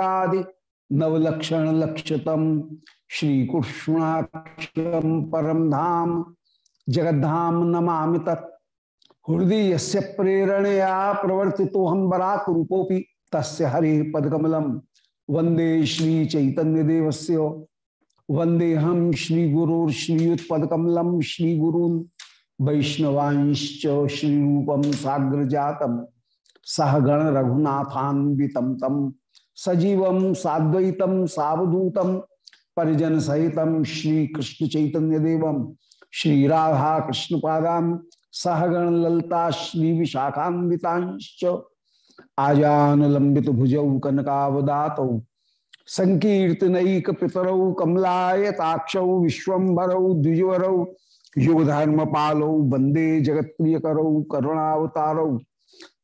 आदि। नवलक्षण लक्षतम श्री कृष्णाक्षम परम धाम, जगद्धाम नमा तत्। हृदय से प्रेरणया प्रवर्ति तो हम बराक रूपोपी तस् हरि पदकमलम वंदे श्री चैतन्य देवस्य वंदे हम श्री गुरु श्रीयुत्पकमलम श्री गुरु वैष्णवांश्च श्री रूपम साग्र जातम सहगण रघुनाथान्वितम तम। सजीवम साद्वैतम सावधूतम परिजन सहितम श्री कृष्ण चैतन्य देवम श्री राधा कृष्ण पादाम सहगण ललता श्री विशाखान्वितांश्च आजान लंबित भुजौ कनकावदात संकीर्तनक पितरौ कमलायताक्ष विश्वभरौ द्विजवरौ युगधर्म पालौ वंदे जगत करुणावतारौ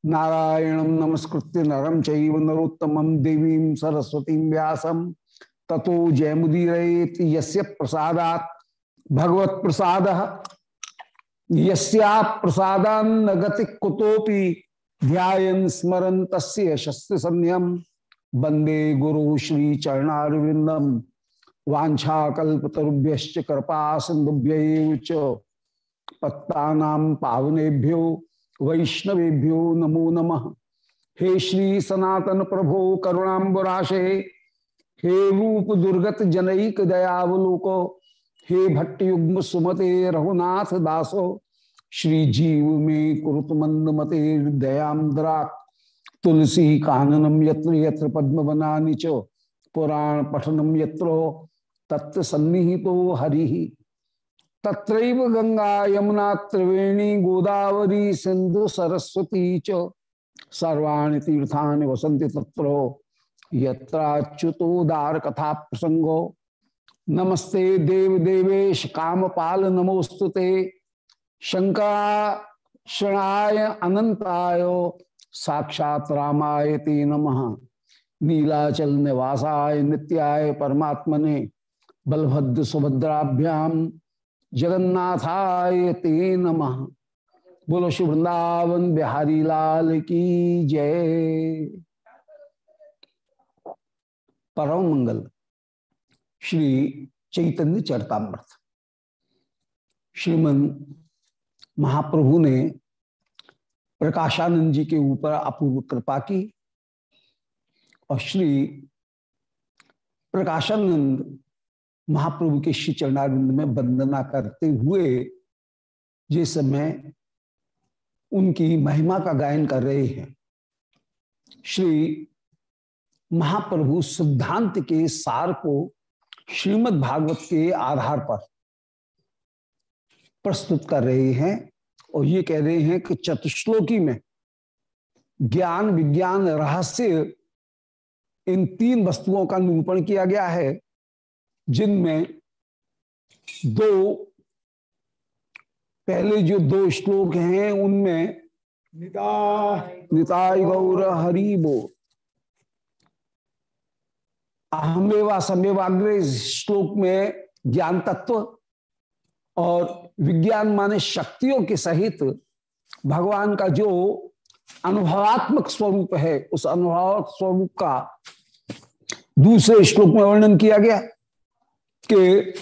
नारायण नमस्कृत्य नरम चैव नरोत्तमं देवीं सरस्वतीं व्यासं। ततो जयमुदीरयेत यस्य प्रसादात् भगवत प्रसाद यस्या प्रसादान्न गति कुतोपि संयम वंदे गुरु श्री चरणारविंदम वाछाकुभ्य कृपा सिंधुभ्य पत्ता पावनेभ्यो वैष्णवेभ्यो नमो नमः। हे श्री सनातन प्रभो करुणाबराशे हे रूप दुर्गत जनईक दयावलोको, हे भट्ट युग्म सुमते रघुनाथ दासो, श्री जीव में कुरुत मंद मते दयाद्रा तुलसी काननम यत्र यत्र पद्म बना च, पुराण पठनम यत्र तत्व सन्निहितो हरि। तत्रैव गंगा, यमुना, त्रिवेणी, गोदावरी, सिंधु, सरस्वती च। सर्वाणि तीर्थानि वसन्ति तत्र। यत्राच्युतोदार कथा प्रसंगो नमस्ते देव देवेश कामपाल नमोस्तुते शंकराय अनंताय साक्षात रामाय ते नम। नीलाचल निवासाय नित्याय परमात्मने। बलभद्र सुभद्राभ्याम। जगन्नाथाय ते नम। बोलो श्री वृंदावन बिहारी लाल की जय। परम मंगल। श्री चैतन्य चरतामृत। श्रीमन महाप्रभु ने प्रकाशानंद जी के ऊपर अपूर्व कृपा की और श्री प्रकाशानंद महाप्रभु के श्री चरणारिंद में वंदना करते हुए जिस समय उनकी महिमा का गायन कर रहे हैं, श्री महाप्रभु सिद्धांत के सार को श्रीमद् भागवत के आधार पर प्रस्तुत कर रहे हैं और ये कह रहे हैं कि चतुश्लोकी में ज्ञान, विज्ञान, रहस्य इन तीन वस्तुओं का निरूपण किया गया है। जिनमें दो, पहले जो दो श्लोक हैं, उनमें निताय गौर हरि बो। अहमेवा समेवाग्रे श्लोक में ज्ञान तत्व और विज्ञान माने शक्तियों के सहित भगवान का जो अनुभवात्मक स्वरूप है, उस अनुभव स्वरूप का दूसरे श्लोक में वर्णन किया गया। कि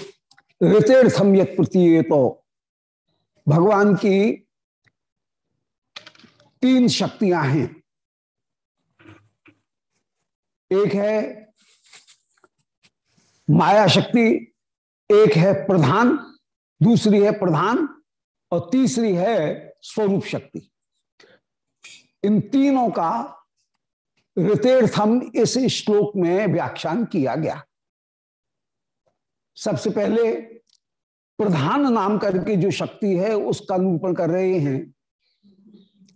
ऋतेर्थम यत प्रतीय तो भगवान की तीन शक्तियाँ हैं। एक है माया शक्ति, एक है प्रधान, दूसरी है प्रधान और तीसरी है स्वरूप शक्ति। इन तीनों का ऋतेर्थम इस श्लोक में व्याख्यान किया गया। सबसे पहले प्रधान नाम करके जो शक्ति है उसका निरूपण कर रहे हैं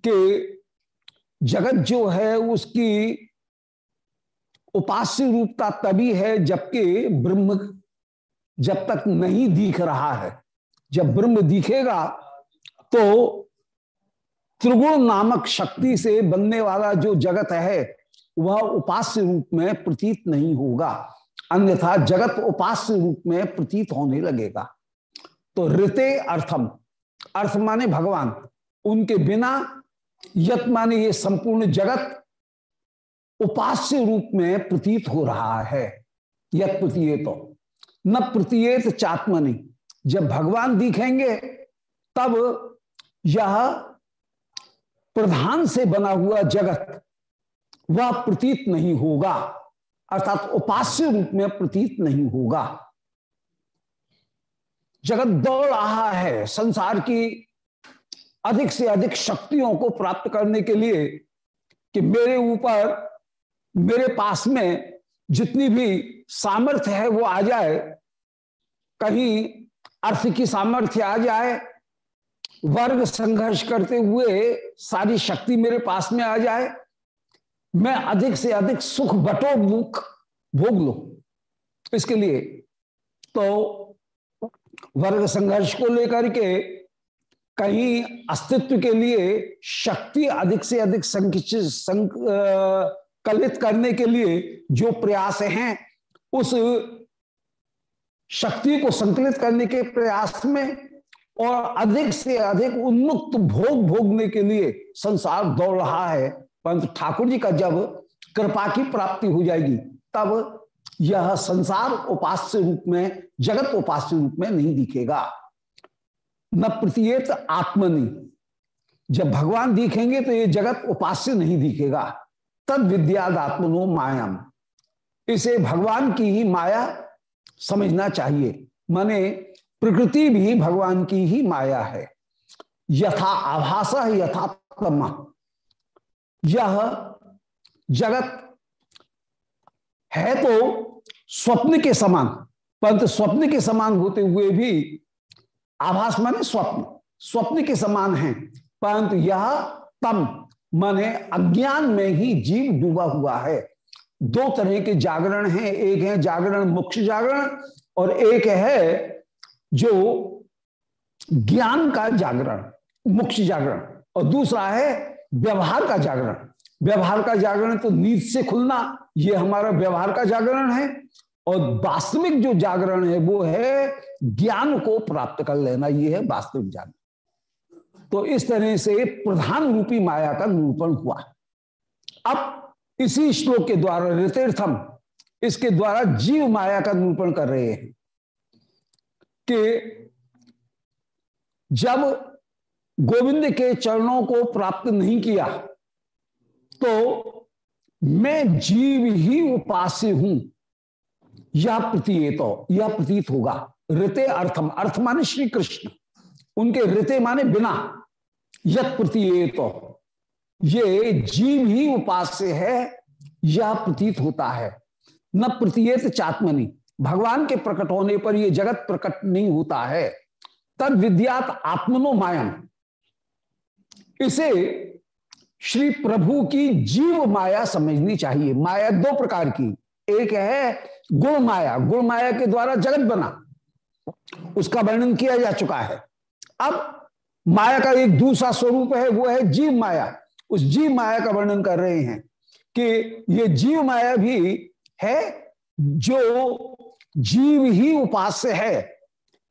कि जगत जो है, उसकी उपास्य रूपता तभी है जबकि ब्रह्म जब तक नहीं दिख रहा है। जब ब्रह्म दिखेगा तो त्रिगुण नामक शक्ति से बनने वाला जो जगत है, वह उपास्य रूप में प्रतीत नहीं होगा। अन्यथा जगत उपास्य रूप में प्रतीत होने लगेगा। तो ऋते अर्थम। अर्थ माने भगवान। उनके बिना यत माने ये संपूर्ण जगत उपास्य रूप में प्रतीत हो रहा है। यह प्रतीत तो न प्रतीत चात्मनि। जब भगवान दिखेंगे, तब यह प्रधान से बना हुआ जगत, वह प्रतीत नहीं होगा। अर्थात उपास्य रूप में प्रतीत नहीं होगा। जगत दौड़ रहा है, संसार की अधिक से अधिक शक्तियों को प्राप्त करने के लिए कि मेरे ऊपर, मेरे पास में जितनी भी सामर्थ्य है वो आ जाए, कहीं अर्थ की सामर्थ्य आ जाए, वर्ग संघर्ष करते हुए सारी शक्ति मेरे पास में आ जाए मैं अधिक से अधिक सुख बटो मुख भोग लो। इसके लिए तो वर्ग संघर्ष को लेकर के कहीं अस्तित्व के लिए शक्ति अधिक से अधिक संकलित करने के लिए जो प्रयास हैं, उस शक्ति को संकलित करने के प्रयास में और अधिक से अधिक उन्मुक्त भोग भोगने के लिए संसार दौड़ रहा है। परंतु ठाकुर जी का जब कृपा की प्राप्ति हो जाएगी, तब यह संसार उपास्य रूप में, जगत उपास्य रूप में नहीं दिखेगा। न प्रतीत आत्मनि। जब भगवान दिखेंगे तो ये जगत उपास्य नहीं दिखेगा। तद विद्याद आत्मनो मायाम। इसे भगवान की ही माया समझना चाहिए। माने प्रकृति भी भगवान की ही माया है। यथा आभास यथा यह जगत है तो स्वप्न के समान, परंतु स्वप्न के समान होते हुए भी आभास माने स्वप्न स्वप्न के समान है। परंतु यह तम माने अज्ञान में ही जीव डूबा हुआ है। दो तरह के जागरण हैं, एक है जागरण मुख्य जागरण, और एक है जो ज्ञान का जागरण मुख्य जागरण, और दूसरा है व्यवहार का जागरण। व्यवहार का जागरण तो नींद से खुलना, ये हमारा व्यवहार का जागरण है। और वास्तविक जो जागरण है, वो है ज्ञान को प्राप्त कर लेना, ये है वास्तविक जागरण। तो इस तरह से प्रधान रूपी माया का निरूपण हुआ। अब इसी श्लोक के द्वारा, ऋतीर्थम, इसके द्वारा जीव माया का निरूपण कर रहे हैं कि जब गोविंद के चरणों को प्राप्त नहीं किया तो मैं जीव ही उपास्य हूँ। यह प्रतीत यह प्रतीत होगा। ऋते अर्थम, अर्थ माने श्री कृष्ण उनके ऋते माने बिना। यत प्रतीत ये जीव ही उपास्य है, यह प्रतीत होता है। न प्रतीत चात्मनी। भगवान के प्रकट होने पर यह जगत प्रकट नहीं होता है। तद विद्यात आत्मनो मायम। इसे श्री प्रभु की जीव माया समझनी चाहिए। माया दो प्रकार की। एक है गुण माया। गुण माया के द्वारा जगत बना। उसका वर्णन किया जा चुका है। अब माया का एक दूसरा स्वरूप है, वो है जीव माया। उस जीव माया का वर्णन कर रहे हैं कि ये जीव माया भी है जो जीव ही उपास्य है।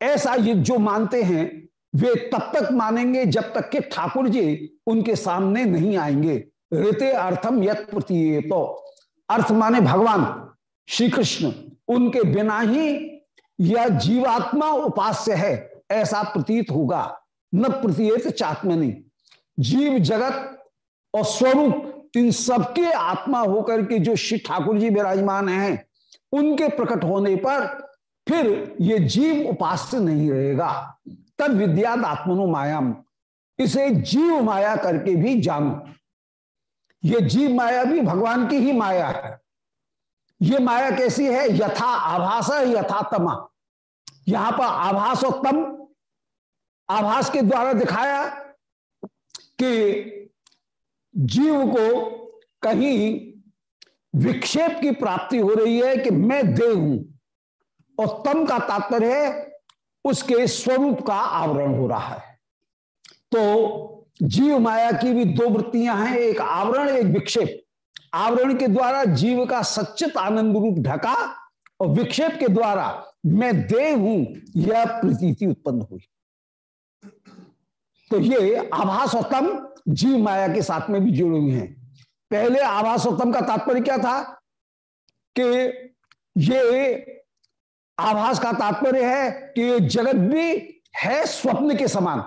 ऐसा ये जो मानते हैं वे तब तक मानेंगे जब तक कि ठाकुर जी उनके सामने नहीं आएँगे। ऋते अर्थम यत तो अर्थ माने भगवान श्री कृष्ण उनके बिना ही यह जीवात्मा उपास्य है, ऐसा प्रतीत होगा। न प्रतीत चात्मनि। जीव जगत और स्वरूप, इन सबके आत्मा होकर के जो श्री ठाकुर जी विराजमान हैं, उनके प्रकट होने पर फिर ये जीव उपास्य नहीं रहेगा। तद विद्याद आत्मनो मायाम। इसे जीव माया करके भी जानो। ये जीव माया भी भगवान की ही माया है। ये माया कैसी है? यथा आभास यथा तमा। यहाँ पर आभास और तम आभास के द्वारा दिखाया कि जीव को कहीं विक्षेप की प्राप्ति हो रही है कि मैं देव हूँ और तम का तात्पर्य है उसके स्वरूप का आवरण हो रहा है। तो जीव माया की भी दो वृत्तियाँ हैं, एक आवरण, एक विक्षेप। आवरण के द्वारा जीव का सच्चित आनंद रूप ढका और विक्षेप के द्वारा मैं देव हूँ, यह प्रतीति उत्पन्न हुई। तो ये आभास जीव माया के साथ में भी जुड़े हुए हैं। पहले आभासोत्तम का तात्पर्य क्या था कि ये आभास का तात्पर्य है कि जगत भी है स्वप्न के समान,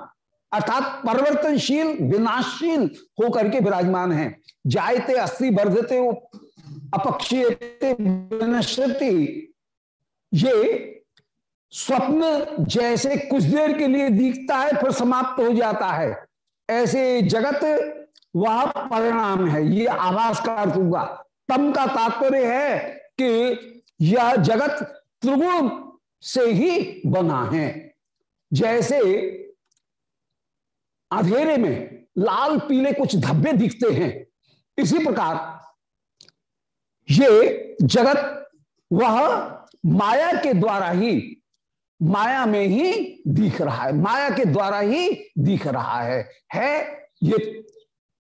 अर्थात परिवर्तनशील, विनाशशील होकर के विराजमान है। जायते अस्थि वर्धते अपक्षीयते ये स्वप्न जैसे कुछ देर के लिए दिखता है, फिर समाप्त हो जाता है। ऐसे जगत वह परिणाम है। ये आभास का अर्थ हुआ। तम का तात्पर्य है कि यह जगत त्रिगुण से ही बना है। जैसे अंधेरे में लाल, पीले कुछ धब्बे दिखते हैं, इसी प्रकार ये जगत वह माया के द्वारा ही, माया में ही दिख रहा है, माया के द्वारा ही दिख रहा है। है ये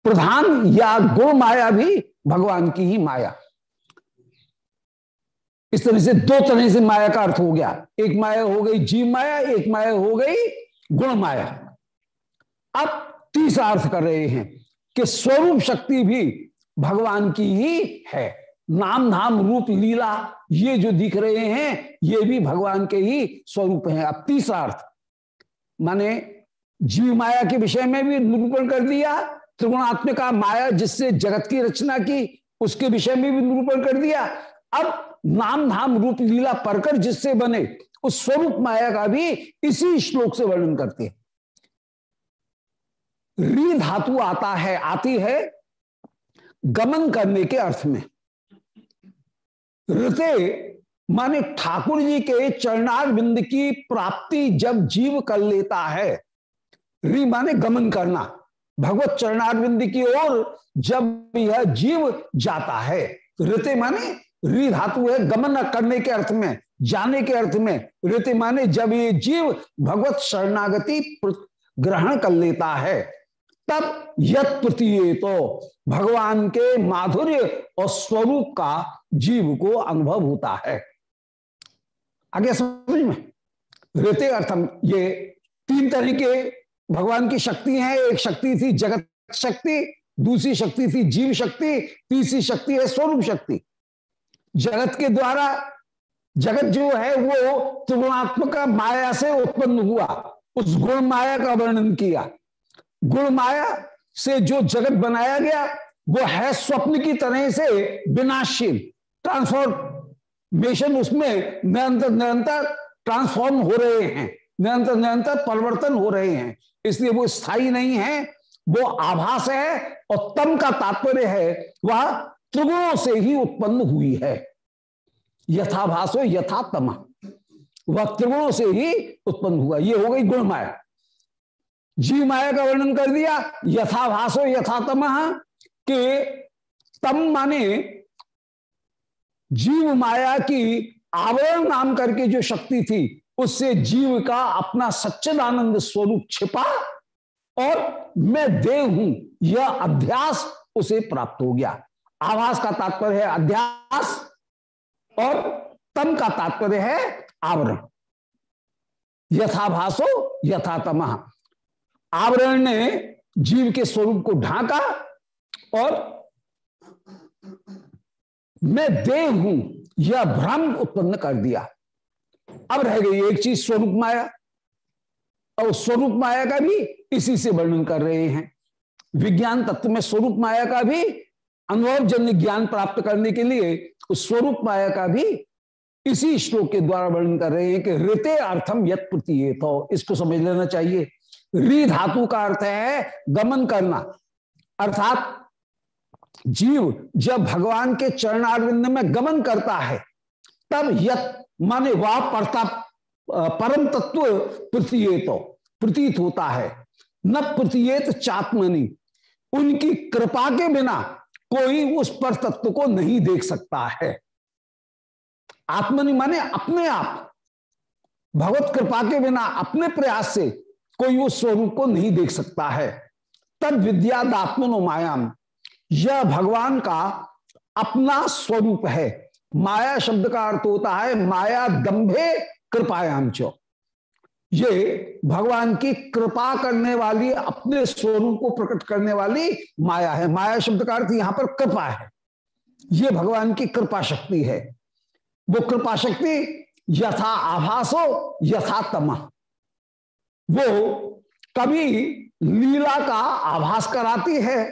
प्रधान या गुण माया भी भगवान की ही माया। इस तरह से दो तरह से माया का अर्थ हो गया। एक माया हो गई जीव माया, एक माया हो गई गुण माया। अब तीसरा अर्थ कर रहे हैं कि स्वरूप शक्ति भी भगवान की ही है। नाम धाम रूप लीला ये जो दिख रहे हैं, ये भी भगवान के ही स्वरूप हैं। अब तीसरा अर्थ, माने जीव माया के विषय में भी निरूपण कर दिया, त्रिगुणात्मिका माया जिससे जगत की रचना की, उसके विषय में भी निरूपण कर दिया। अब नाम धाम रूप लीला परकर जिससे बने, उस स्वरूप माया का भी इसी श्लोक से वर्णन करते हैं। री धातु आता है, आती है गमन करने के अर्थ में। ऋते माने ठाकुर जी के चरणार बिंद की प्राप्ति जब जीव कर लेता है, री माने गमन करना। भगवत चरणार बिंद की ओर जब यह जीव जाता है, ऋते माने री धातु है गमन करने के अर्थ में, जाने के अर्थ में। ऋति माने, जब ये जीव भगवत शरणागति ग्रहण कर लेता है, तब यत प्रतीय तो भगवान के माधुर्य और स्वरूप का जीव को अनुभव होता है। आगे समझ में? ऋते अर्थम, ये तीन तरह के भगवान की शक्ति है। एक शक्ति थी जगत शक्ति, दूसरी शक्ति थी जीव शक्ति, तीसरी शक्ति है स्वरूप शक्ति। जगत के द्वारा जगत जो है वो त्रिगुणात्मक माया से उत्पन्न हुआ। उस गुण माया का वर्णन किया। गुण माया से जो जगत बनाया गया, वो है स्वप्न की तरह से विनाशशील। ट्रांसफॉर्मेशन उसमें निरंतर निरंतर ट्रांसफॉर्म हो रहे हैं। निरंतर निरंतर परिवर्तन हो रहे हैं। इसलिए वो स्थायी नहीं है, वो आभास है और तम का तात्पर्य है, वह त्रिगुणों से ही उत्पन्न हुई है। यथाभासो यथा तमा वह त्रिगुणों से ही उत्पन्न हुआ। ये हो गई गुण माया जीव माया का वर्णन कर दिया। यथाभासो यथातम के तम माने जीव माया की आवरण नाम करके जो शक्ति थी, उससे जीव का अपना सच्चिदानंद स्वरूप छिपा और मैं देव हूँ। यह अभ्यास उसे प्राप्त हो गया। आभास का तात्पर्य है अध्यास और तम का तात्पर्य है आवरण। यथाभासो यथातम। आवरण ने जीव के स्वरूप को ढांका और मैं देव हूँ, यह भ्रम उत्पन्न कर दिया। अब रह गई एक चीज़, स्वरूप माया। और स्वरूप माया का भी इसी से वर्णन कर रहे हैं। विज्ञान तत्व में स्वरूप माया का भी अनुभव जन्य ज्ञान प्राप्त करने के लिए उस स्वरूप माया का भी इसी श्लोक के द्वारा वर्णन कर रहे हैं कि ऋते अर्थम यत तो इसको समझ लेना चाहिए। री धातु का अर्थ है गमन करना। अर्थात जीव जब भगवान के चरणारविंद में गमन करता है, तब यत माने वह परता, परम तत्व प्रतीयत। प्रतीत होता है। न प्रतीयत चात्मनी। उनकी कृपा के बिना कोई उस पर तत्व को नहीं देख सकता है। आत्मनि माने अपने आप, भगवत कृपा के बिना अपने प्रयास से कोई उस स्वरूप को नहीं देख सकता है। तद विद्यात्मनो मायाम। यह भगवान का अपना स्वरूप है। माया शब्द का अर्थ होता है, माया दंभे कृपायाम चो। ये भगवान की कृपा करने वाली, अपने स्वरूप को प्रकट करने वाली माया है। माया शब्द का अर्थ यहाँ पर कृपा है। ये भगवान की कृपा शक्ति है। वो कृपा शक्ति यथा आभास हो यथा तमा। वो कभी लीला का आभास कराती है,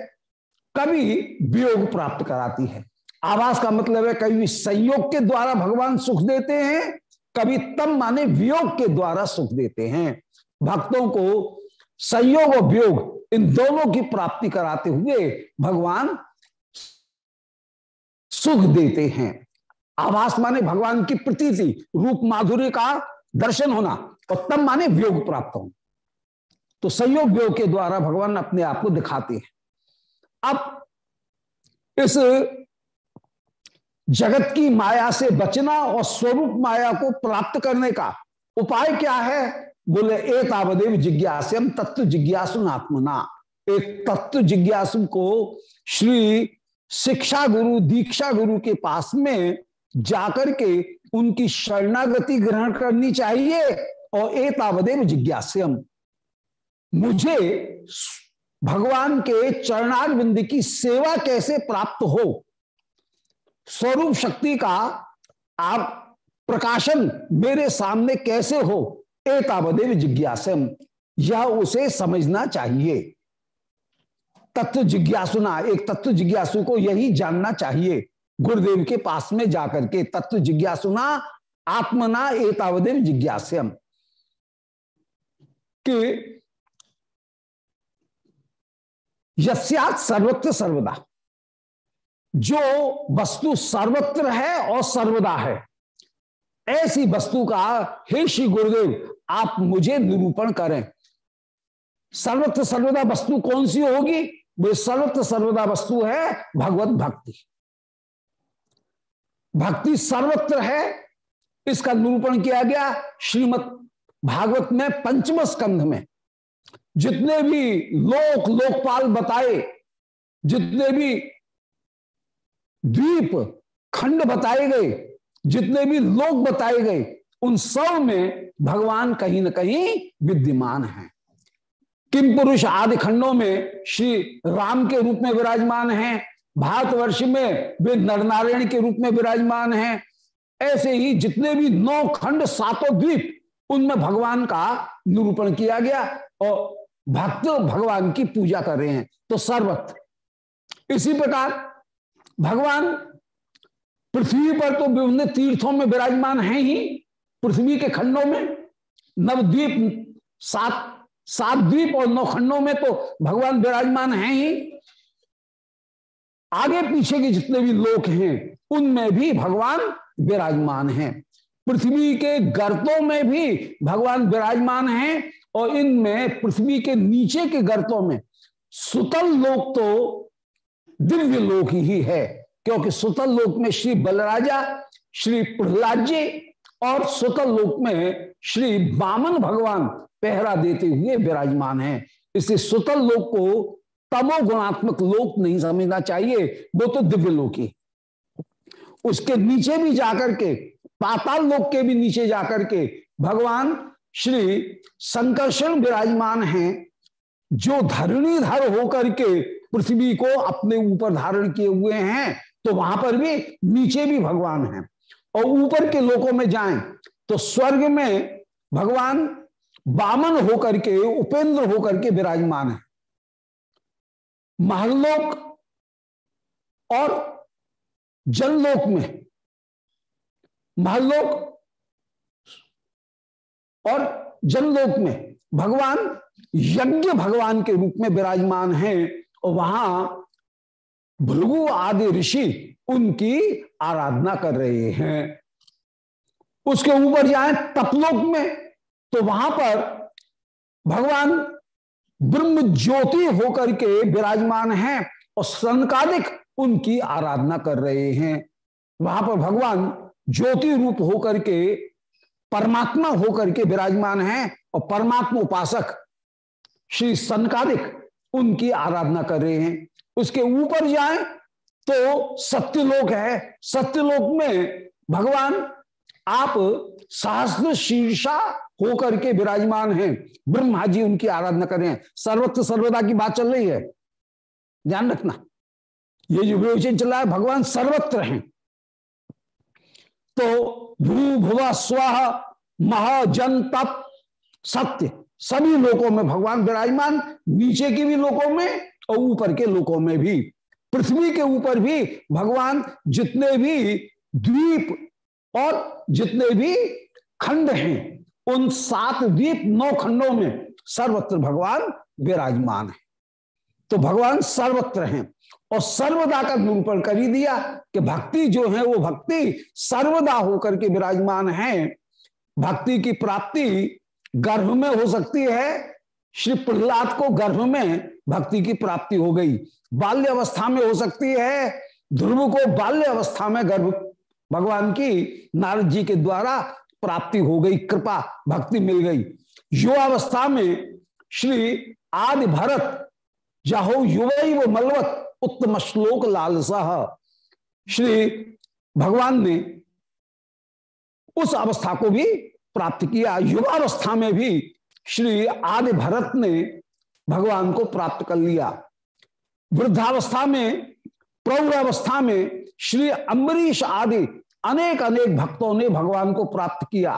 कभी वियोग प्राप्त कराती है। आभास का मतलब है कभी संयोग के द्वारा भगवान सुख देते हैं कभी तम माने वियोग के द्वारा सुख देते हैं। भक्तों को संयोग और वियोग, इन दोनों की प्राप्ति कराते हुए भगवान सुख देते हैं। आभास माने भगवान की प्रतीति, रूप माधुर्य का दर्शन होना, और तम माने वियोग प्राप्त होना। तो संयोग वियोग के द्वारा भगवान अपने आप को दिखाते हैं। अब इस जगत की माया से बचना और स्वरूप माया को प्राप्त करने का उपाय क्या है? बोले एक आवदेव जिज्ञासम तत्व जिज्ञासु आत्मना। एक तत्व जिज्ञासु को श्री शिक्षा गुरु, दीक्षा गुरु के पास में जाकर के उनकी शरणागति ग्रहण करनी चाहिए और एतावदेव जिज्ञास्यम। मुझे भगवान के चरणार की सेवा कैसे प्राप्त हो? स्वरूप शक्ति का आप प्रकाशन मेरे सामने कैसे हो? एतावदेव जिज्ञासम। यह उसे समझना चाहिए। तत्व जिज्ञासुना, एक तत्व जिज्ञासु को यही जानना चाहिए। गुरुदेव के पास में जाकर के तत्व जिज्ञासुना, आत्मना एतावदेव जिज्ञासम कि यस्यात सर्वत्र सर्वदा। जो वस्तु सर्वत्र है और सर्वदा है। ऐसी वस्तु का, हे श्री गुरुदेव, आप मुझे निरूपण करें। सर्वत्र सर्वदा वस्तु कौन सी होगी? वे सर्वत्र सर्वदा वस्तु है भगवत भक्ति। भक्ति सर्वत्र है, इसका निरूपण किया गया श्रीमद भागवत में पंचम स्कंध में। जितने भी लोक, लोकपाल बताए, जितने भी द्वीप खंड बताए गए, जितने भी लोग बताए गए, उन सब में भगवान कहीं ना कहीं विद्यमान है। किम पुरुष आदि खंडों में श्री राम के रूप में विराजमान हैं, भारतवर्ष में वे नरनारायण के रूप में विराजमान हैं। ऐसे ही जितने भी नौ खंड सातों द्वीप, उनमें भगवान का निरूपण किया गया और भक्त भगवान की पूजा कर रहे हैं। तो सर्वत्र। इसी प्रकार भगवान, पृथ्वी पर तो विभिन्न तीर्थों में विराजमान है ही, पृथ्वी के खंडों में, नवद्वीप, सात सात द्वीप और नौ खंडों में तो भगवान विराजमान है ही। आगे पीछे के जितने भी लोक हैं, उनमें भी भगवान विराजमान हैं। पृथ्वी के गर्तों में भी भगवान विराजमान हैं और इनमें पृथ्वी के नीचे के गर्तों में। सुतल लोक तो दिव्य लोक ही है, क्योंकि सुतल लोक में श्री बलराजा, श्री प्रहलाद जी और सुतल लोक में श्री बामन भगवान पहरा देते हुए विराजमान हैं। इसलिए सुतल लोक को तमो गुणात्मक लोक नहीं समझना चाहिए, वो तो दिव्य लोक ही। उसके नीचे भी जाकर के, पाताल लोक के भी नीचे जाकर के भगवान श्री संकर्षण विराजमान हैं, जो धरणीधर होकर के पृथ्वी को अपने ऊपर धारण किए हुए हैं तो वहाँ पर भी नीचे भी भगवान हैं। और ऊपर के लोकों में जाएँ तो स्वर्ग में भगवान बामन होकर के, उपेंद्र होकर के विराजमान है। महलोक और जनलोक में, महलोक और जनलोक में भगवान यज्ञ भगवान के रूप में विराजमान हैं। और वहाँ भृगु आदि ऋषि उनकी आराधना कर रहे हैं। उसके ऊपर जाए तपलोक में तो वहाँ पर भगवान ब्रह्म ज्योति होकर के विराजमान हैं और संकालिक उनकी आराधना कर रहे हैं। वहाँ पर भगवान ज्योति रूप होकर के परमात्मा होकर के विराजमान हैं और परमात्मा उपासक श्री सनकादिक उनकी आराधना कर रहे हैं। उसके ऊपर जाए तो सत्यलोक है। सत्यलोक में भगवान, आप सहस्त्र शीर्षा होकर के विराजमान हैं। ब्रह्मा जी उनकी आराधना कर रहे हैं। सर्वत्र सर्वदा की बात चल रही है। ध्यान रखना, ये जो विरोचन चल है। भगवान सर्वत्र हैं। तो भू भुवा स्व महाजन तप सत्य। सभी लोकों में, भगवान विराजमान नीचे के भी लोकों में और ऊपर के लोकों में भी। पृथ्वी के ऊपर भी भगवान जितने भी द्वीप और जितने भी खंड हैं, उन सात द्वीप नौ खंडों में सर्वत्र भगवान विराजमान है। तो भगवान सर्वत्र हैं और सर्वदा का निरूपण कर ही दिया कि भक्ति जो है, वो भक्ति सर्वदा होकर के विराजमान है। भक्ति की प्राप्ति गर्भ में हो सकती है। श्री प्रहलाद को गर्भ में भक्ति की प्राप्ति हो गई। बाल्य अवस्था में हो सकती है। ध्रुव को बाल्य अवस्था में गर्भ, भगवान की नारद जी के द्वारा प्राप्ति हो गई, कृपा, भक्ति मिल गई। युवावस्था में श्री आदि भरत जाहो युवई वो मलवत, उत्तम श्लोक लालसा। श्री भगवान ने उस अवस्था को भी प्राप्त किया। युवावस्था में भी श्री आदि भरत ने भगवान को प्राप्त कर लिया। वृद्धावस्था में प्रौरावस्था में श्री अम्बरीश आदि अनेक अनेक भक्तों ने भगवान को प्राप्त किया।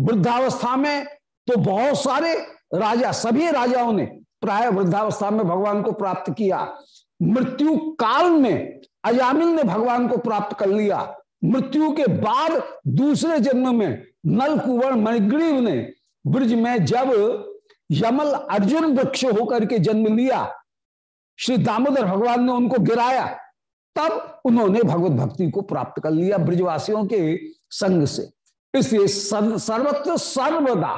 वृद्धावस्था में तो बहुत सारे राजा, सभी राजाओं ने प्राय वृद्धावस्था में भगवान को प्राप्त किया। मृत्यु काल में अजामिल ने भगवान को प्राप्त कर लिया। मृत्यु के बाद दूसरे जन्म में नल कुंवर मणिग्रीव ने ब्रज में जब यमल अर्जुन वृक्ष होकर के जन्म लिया, श्री दामोदर भगवान ने उनको गिराया, तब उन्होंने भगवत भक्ति को प्राप्त कर लिया ब्रजवासियों के संग से। इसलिए सर्वत्र सर्वदा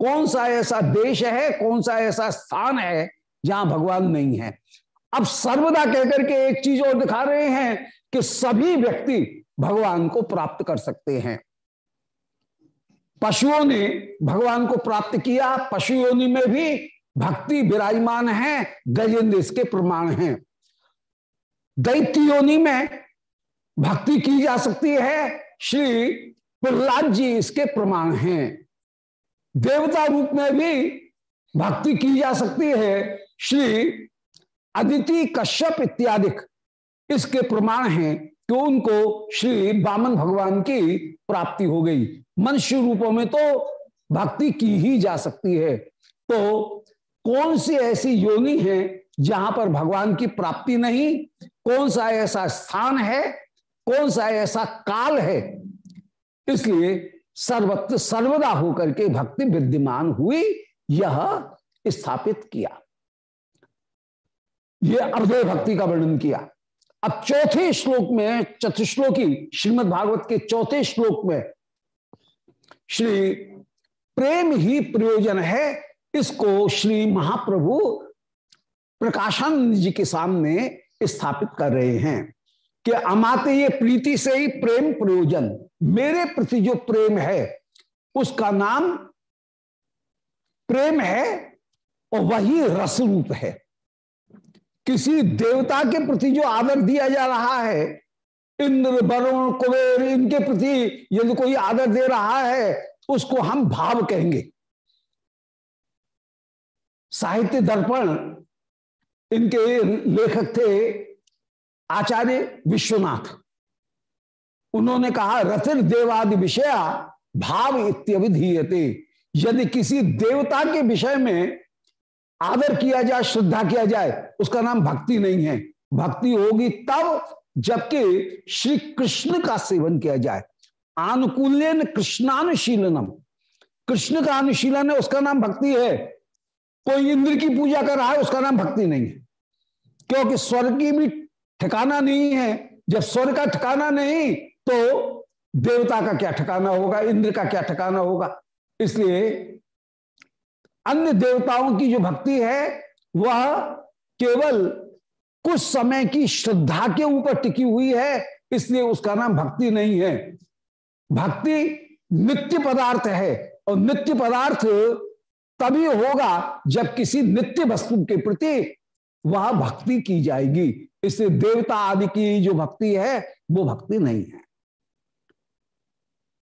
कौन सा ऐसा देश है, कौन सा ऐसा स्थान है जहाँ भगवान नहीं है? अब सर्वदा कहकर के एक चीज़ और दिखा रहे हैं कि सभी व्यक्ति भगवान को प्राप्त कर सकते हैं। पशुओं ने भगवान को प्राप्त किया पशु योनि में भी भक्ति विराजमान है, गजेंद्र इसके प्रमाण हैं। दैत्य योनि में भक्ति की जा सकती है, श्री प्रहलाद जी इसके प्रमाण हैं। देवता रूप में भी भक्ति की जा सकती है, श्री अदिति कश्यप इत्यादि इसके प्रमाण हैं। कि उनको श्री बामन भगवान की प्राप्ति हो गई। मनुष्य रूपों में तो भक्ति की ही जा सकती है। तो कौन सी ऐसी योनि है जहाँ पर भगवान की प्राप्ति नहीं? कौन सा ऐसा स्थान है? कौन सा ऐसा काल है? इसलिए सर्वत्र सर्वदा होकर के भक्ति विद्यमान हुई, यह स्थापित किया। यह अर्धे भक्ति का वर्णन किया। अब चौथे श्लोक में चतुश्लोकी श्रीमद भागवत के चौथे श्लोक में, श्री प्रेम ही प्रयोजन है, इसको श्री महाप्रभु प्रकाशानंद जी के सामने स्थापित कर रहे हैं कि अमाते ये प्रीति से ही प्रेम प्रयोजन, मेरे प्रति जो प्रेम है, उसका नाम प्रेम है और वही रस रूप है। किसी देवता के प्रति जो आदर दिया जा रहा है, इंद्र, वरुण, कुबेर, इनके प्रति यदि कोई आदर दे रहा है, उसको हम भाव कहेंगे। साहित्य दर्पण, इनके लेखक थे आचार्य विश्वनाथ। उन्होंने कहा रथिर देवादि विषया भाव इत्यविधीयते यदि किसी देवता के विषय में आदर किया जाए, श्रद्धा किया जाए, उसका नाम भक्ति नहीं है। भक्ति होगी तब जबकि श्री कृष्ण का सेवन किया जाए। आनुकूल्यन कृष्णानुशीलनम। कृष्ण का अनुशीलन है, उसका नाम भक्ति है। कोई इंद्र की पूजा कर रहा है, उसका नाम भक्ति नहीं है। क्योंकि स्वर्ग की भी ठिकाना नहीं है। जब स्वर्ग का ठिकाना नहीं तो देवता का क्या ठिकाना होगा, इंद्र का क्या ठिकाना होगा? इसलिए अन्य देवताओं की जो भक्ति है, वह केवल कुछ समय की श्रद्धा के ऊपर टिकी हुई है, इसलिए उसका नाम भक्ति नहीं है। भक्ति नित्य पदार्थ है और नित्य पदार्थ तभी होगा जब किसी नित्य वस्तु के प्रति वह भक्ति की जाएगी। इससे देवता आदि की जो भक्ति है, वो भक्ति नहीं है।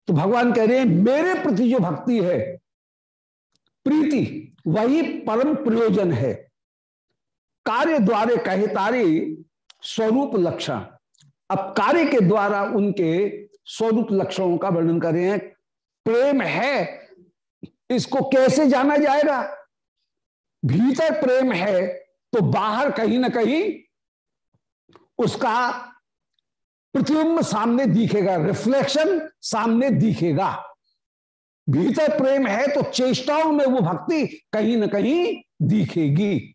तो भगवान कह रहे हैं, मेरे प्रति जो भक्ति है प्रीति, वही परम प्रयोजन है। कार्य द्वारे कहे तारे स्वरूप लक्षण। अब कार्य के द्वारा उनके स्वरूप लक्षणों का वर्णन कर रहे हैं। प्रेम है, इसको कैसे जाना जाएगा? भीतर प्रेम है तो बाहर कहीं ना कहीं उसका प्रतिबिंब सामने दिखेगा, रिफ्लेक्शन सामने दिखेगा। भीतर प्रेम है तो चेष्टाओं में वो भक्ति कहीं ना कहीं दिखेगी।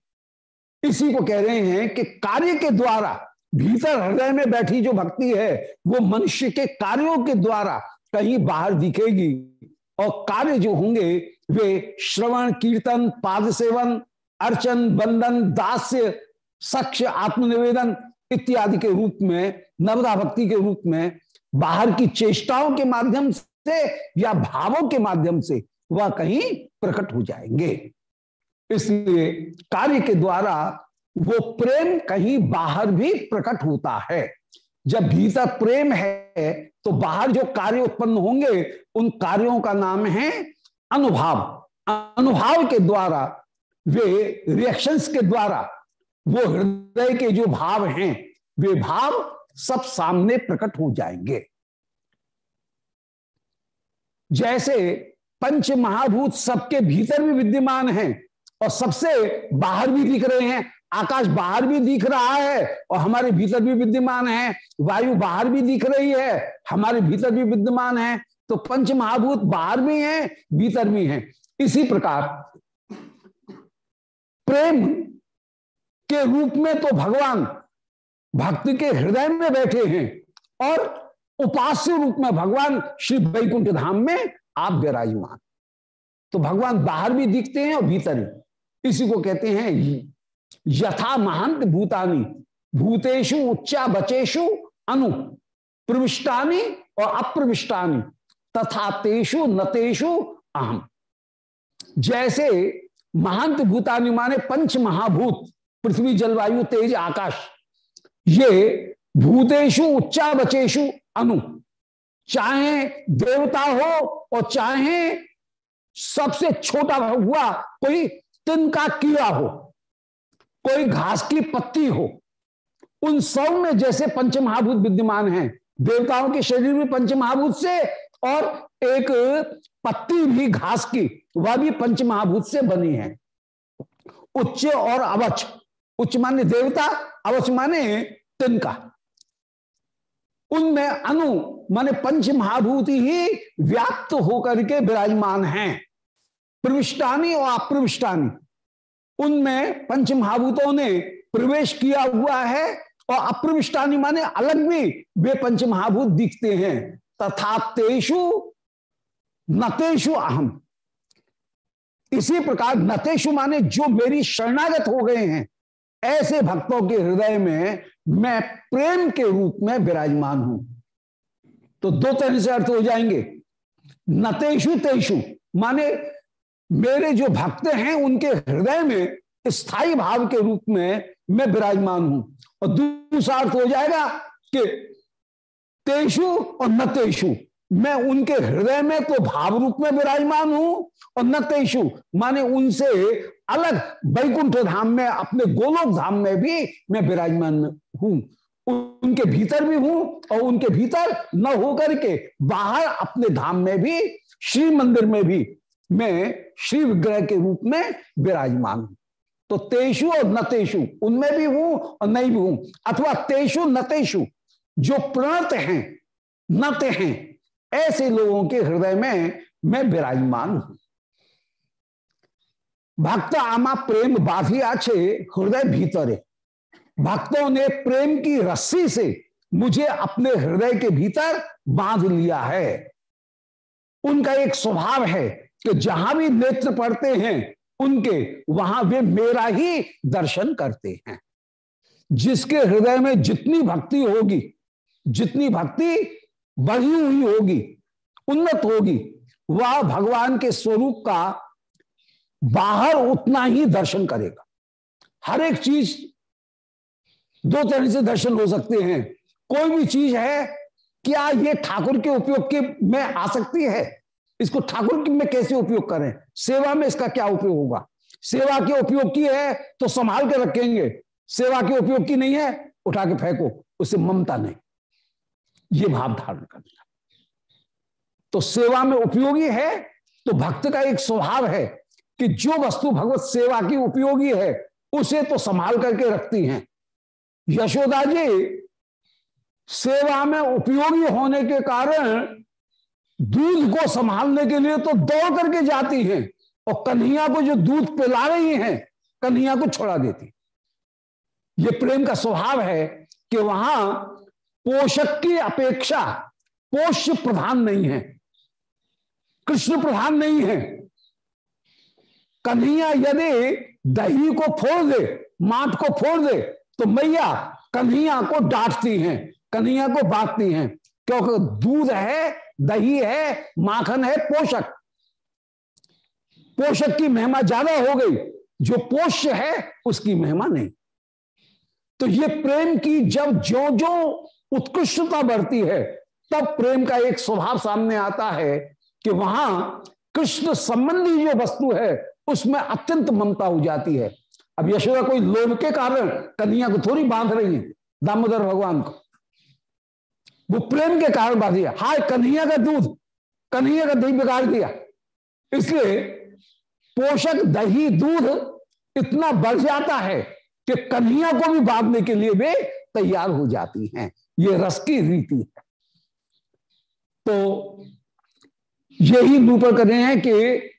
इसी को कह रहे हैं कि कार्य के द्वारा भीतर हृदय में बैठी जो भक्ति है, वो मनुष्य के कार्यों के द्वारा कहीं बाहर दिखेगी। और कार्य जो होंगे, वे श्रवण, कीर्तन, पाद सेवन, अर्चन, बंदन, दास्य सक्ष आत्मनिवेदन इत्यादि के रूप में नवदा भक्ति के रूप में बाहर की चेष्टाओं के माध्यम से या भावों के माध्यम से वह कहीं प्रकट हो जाएँगे। इसलिए कार्य के द्वारा वो प्रेम कहीं बाहर भी प्रकट होता है। जब भीतर प्रेम है तो बाहर जो कार्य उत्पन्न होंगे, उन कार्यों का नाम है अनुभाव। अनुभाव के द्वारा, वे रिएक्शंस के द्वारा, वो हृदय के जो भाव हैं, वे भाव सब सामने प्रकट हो जाएँगे। जैसे पंच महाभूत सबके भीतर भी विद्यमान हैं और सबसे बाहर भी दिख रहे हैं। आकाश बाहर भी दिख रहा है और हमारे भीतर भी विद्यमान है। वायु बाहर भी दिख रही है, हमारे भीतर भी विद्यमान है। तो पंच महाभूत बाहर भी हैं, भीतर भी हैं। इसी प्रकार प्रेम के रूप में तो भगवान भक्त के हृदय में बैठे हैं और उपास्य रूप में भगवान श्री वैकुंठ धाम में आप विराजमान। तो भगवान बाहर भी दिखते हैं और भीतर भी। इसी को कहते हैं यथा महंत भूतानी, भूतेषु उच्चा बचेशु अनु, प्रविष्टानी और अप्रविष्टानी, तथा तेषु नतेषु अहम। जैसे महंत भूतानी माने पंच महाभूत, पृथ्वी जलवायु तेज आकाश। ये भूतेशु उच्चा बचेशु अनु, चाहे देवता हो और चाहे सबसे छोटा हुआ कोई तिनका कीड़ा हो, कोई घास की पत्ती हो, उन सब में जैसे पंचमहाभूत विद्यमान हैं, देवताओं के शरीर में पंचमहाभूत से और एक पत्ती भी घास की, वह भी पंचमहाभूत से बनी है। उच्च और अवच उच्च माने देवता अवच माने तिनका उनमें अनु, माने पंच महाभूत ही व्याप्त होकर के विराजमान हैं। प्रविष्टानी और अप्रविष्टानी। उनमें पंच महाभूतों ने प्रवेश किया हुआ है और अप्रविष्टानी माने अलग भी वे पंच महाभूत दिखते हैं। तथा तेषु नतेषु अहम। इसी प्रकार नतेषु माने जो मेरी शरणागत हो गए हैं, ऐसे भक्तों के हृदय में मैं प्रेम के रूप में विराजमान हूँ। तो दो तरह से अर्थ हो जाएँगे। न तेषु तेषु, माने मेरे जो भक्त हैं, उनके हृदय में स्थायी भाव के रूप में मैं विराजमान हूँ। और दूसरा अर्थ हो जाएगा कि तेषु और न तेषु मैं उनके हृदय में तो भाव रूप में विराजमान हूँ और न माने उनसे अलग वैकुंठ धाम में, अपने गोलोक धाम में भी मैं विराजमान हूँ। उनके भीतर भी हूँ और उनके भीतर न होकर के बाहर अपने धाम में भी, श्री मंदिर में भी मैं श्री विग्रह के रूप में विराजमान हूँ। तो तेषु और नतेषु उनमें भी हूँ और नहीं भी हूँ। अथवा तेषु नतेषु जो प्रणत हैं, नत हैं ऐसे लोगों के हृदय में मैं विराजमान हूँ। भक्त आमा प्रेम बाधी आछे हृदय भीतरे। भक्तों ने प्रेम की रस्सी से मुझे अपने हृदय के भीतर बाँध लिया है। उनका एक स्वभाव है कि जहाँ भी नेत्र पड़ते हैं, उनके वहाँ वे मेरा ही दर्शन करते हैं। जिसके हृदय में जितनी भक्ति होगी, जितनी भक्ति बढ़ी हुई होगी, उन्नत होगी। वह भगवान के स्वरूप का बाहर उतना ही दर्शन करेगा। हर एक चीज़ दो तरह से दर्शन हो सकते हैं। कोई भी चीज़ है, क्या ये ठाकुर के उपयोग के में आ सकती है? इसको ठाकुर में कैसे उपयोग करें? सेवा में इसका क्या उपयोग होगा? सेवा के उपयोग की है तो संभाल के रखेंगे। सेवा के उपयोग की नहीं है, उठा के फेंको, उससे ममता नहीं। ये भाव धारण करना तो सेवा में उपयोगी है तो भक्त का एक स्वभाव है कि जो वस्तु भगवत सेवा की उपयोगी है, उसे तो संभाल करके रखती हैं। यशोदा जी, सेवा में उपयोगी होने के कारण दूध को संभालने के लिए तो दौड़ करके जाती हैं और कन्हैया को जो दूध पिला रही हैं, कन्हैया को छोड़ा देती। ये प्रेम का स्वभाव है कि वहाँ पोषक की अपेक्षा पोष्य प्रधान नहीं है, कृष्ण प्रधान नहीं है। कन्हैया यदि दही को फोड़ दे माठ को फोड़ दे तो मैया कन्हैया को डांटती हैं, कन्हैया को बांटती हैं, क्योंकि दूध है, दही है, माखन है, पोषक। पोषक की महिमा ज़्यादा हो गई, जो पोष्य है, उसकी महिमा नहीं। तो ये प्रेम की जब जो जो उत्कृष्टता बढ़ती है, तब प्रेम का एक स्वभाव सामने आता है कि वहाँ कृष्ण संबंधी जो वस्तु है, उसमें अत्यंत ममता हो जाती है। अब यशोदा कोई लोभ के कारण कन्या को थोड़ी बाँध रही है, दामोदर भगवान को। वो प्रेम के कारण बाँध दिया हाय, कन्हैया का दूध, कन्हैया का दही बिगाड़ दिया। इसलिए पोषक दही दूध इतना बढ़ जाता है कि कन्हैया को भी बांधने के लिए वे तैयार हो जाती हैं। ये रस की रीति है। तो यही निरूपण कर रहे हैं कि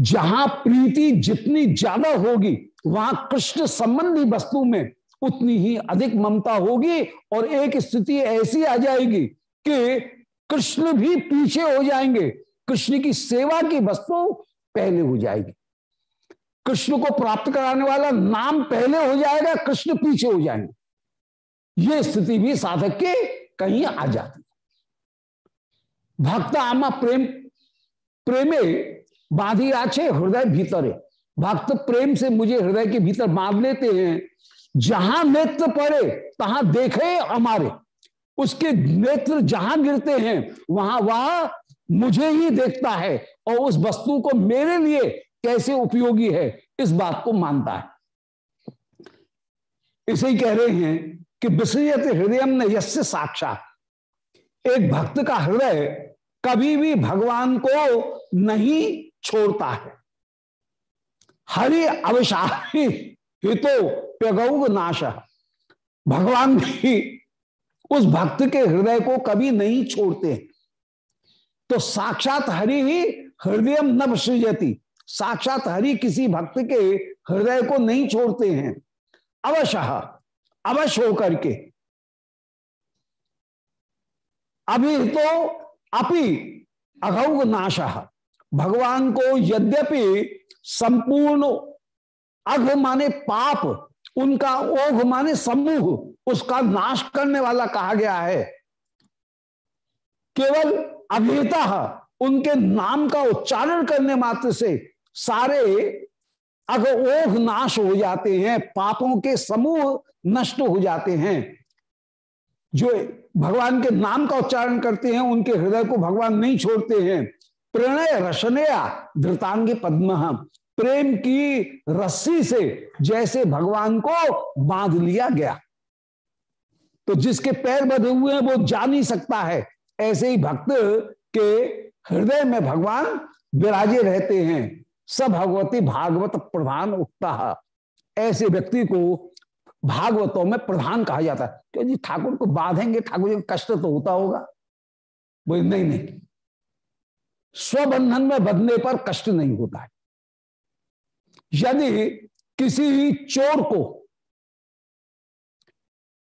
जहाँ प्रीति जितनी ज़्यादा होगी, वहाँ कृष्ण संबंधी वस्तु में उतनी ही अधिक ममता होगी और एक स्थिति ऐसी आ जाएगी कि कृष्ण भी पीछे हो जाएँगे। कृष्ण की सेवा की वस्तु पहले हो जाएगी। कृष्ण को प्राप्त कराने वाला नाम पहले हो जाएगा, कृष्ण पीछे हो जाएँगे। ये स्थिति भी साधक के कहीं आ जाती भक्त आमा प्रेम, प्रेमे बाधी आछे हृदय भीतरे। भक्त प्रेम से मुझे हृदय के भीतर बाँध लेते हैं। जहाँ नेत्र पड़े, तहां देखे हमारे। उसके नेत्र जहाँ गिरते हैं, वहाँ वह मुझे ही देखता है और उस वस्तु को मेरे लिए कैसे उपयोगी है, इस बात को मानता है। इसे ही कह रहे हैं कि विसृजत हृदय ने यश साक्षात। एक भक्त का हृदय कभी भी भगवान को नहीं छोड़ता है। हरि अवशाही हितो प्यगौग नाश। भगवान भी उस भक्त के हृदय को कभी नहीं छोड़ते तो साक्षात हरि ही हृदय न सृजती साक्षात हरि किसी भक्त के हृदय को नहीं छोड़ते हैं। अवश्य अवश्य होकर के। अभी तो अपि अघौग नाश। भगवान को यद्यपि संपूर्ण अघ माने पाप, उनका ओघ माने समूह, उसका नाश करने वाला कहा गया है। केवल अभिता उनके नाम का उच्चारण करने मात्र से सारे अघ ओघ नाश हो जाते हैं, पापों के समूह नष्ट हो जाते हैं, जो भगवान के नाम का उच्चारण करते हैं, उनके हृदय को भगवान नहीं छोड़ते हैं। प्रणय रसनया धृतांग पद्म, प्रेम की रस्सी से जैसे भगवान को बाँध लिया गया। तो जिसके पैर बधे हुए हैं, वो जा नहीं सकता है। ऐसे ही भक्त के हृदय में भगवान विराजे रहते हैं। सब भगवती भागवत प्रधान उठता ऐसे व्यक्ति को भागवतों में प्रधान कहा जाता है। क्यों जी? ठाकुर को बांधेंगे, ठाकुर जी कष्ट तो होता होगा। बोले नहीं नहीं। स्वबंधन में बदने पर कष्ट नहीं होता है। यदि किसी चोर को